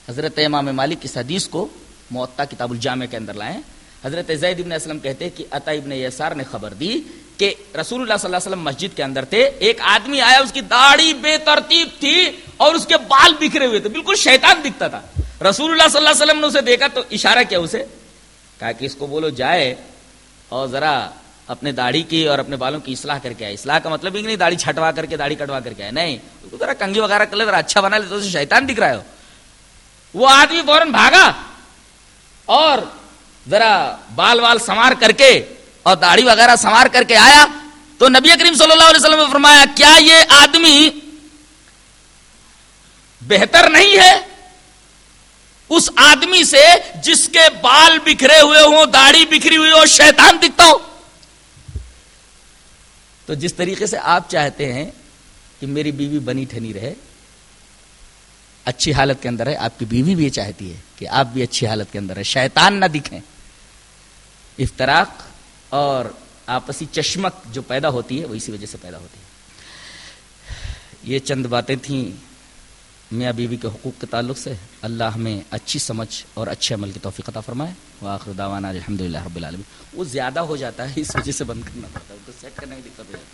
حضرت امام مالک اس حدیث کو موطا کتاب الجامع کے اندر لائے حضرت زید ابن اسلم کہتے کہ عطا ابن یسار نے خبر دی کہ رسول اللہ صلی اللہ علیہ وسلم مسجد کے اندر تھے۔ ایک آدمی آیا، اس کی داڑھی بے ترتیب تھی اور اس کے بال بکھرے ہوئے تھے۔ بالکل شیطان دکھتا تھا۔ رسول اللہ صلی اللہ علیہ وسلم نے اسے دیکھا تو اشارہ کیا اسے؟ کہا کہ اس کو بولو جائے اور ذرا اپنے داڑھی کی اور اپنے بالوں کی اصلاح کر کے آئے۔ اصلاح کا مطلب نہیں داڑھی چھٹوا کر کے داڑھی کٹوا کر کے آئے۔ نہیں ذرا کنگی وغیرہ کر لے، ذرا اچھا بنا لے تو شیطان دکھ رہا ہے۔ وہ آدمی فوراً بھاگا اور ذرا بال وال سنوار کر کے اور داڑھی وغیرہ سنوار کر کے آیا۔ تو نبی کریم صلی اللہ علیہ وسلم نے فرمایا، کیا یہ آدمی بہتر نہیں ہے؟ اس آدمی سے جس کے بال بکھرے ہوئے ہوں، داڑھی بکھری ہوئی ہو، شیطان دکھتا ہو۔ تو جس طریقے سے آپ چاہتے ہیں کہ میری بیوی بنی ٹھنی رہے، اچھی حالت کے اندر ہے، آپ کی بیوی بھی یہ چاہتی ہے کہ آپ بھی اچھی حالت کے اندر ہے شیطان نہ دکھیں۔ افطراک اور آپسی چشمک جو پیدا ہوتی ہے، وہ اسی وجہ سے پیدا ہوتی ہے۔ یہ چند باتیں تھیں۔ میاں بیوی کے حقوق کے تعلق سے اللہ ہمیں اچھی سمجھ اور اچھے عمل کی توفیق عطا فرمائے۔ وآخر دعوانا الحمدللہ رب العالمین۔ وہ زیادہ ہو جاتا ہے اس وجہ سے بند کرنا پڑتا ہے تو سیٹ کرنے میں دقت ہو جاتی ہے۔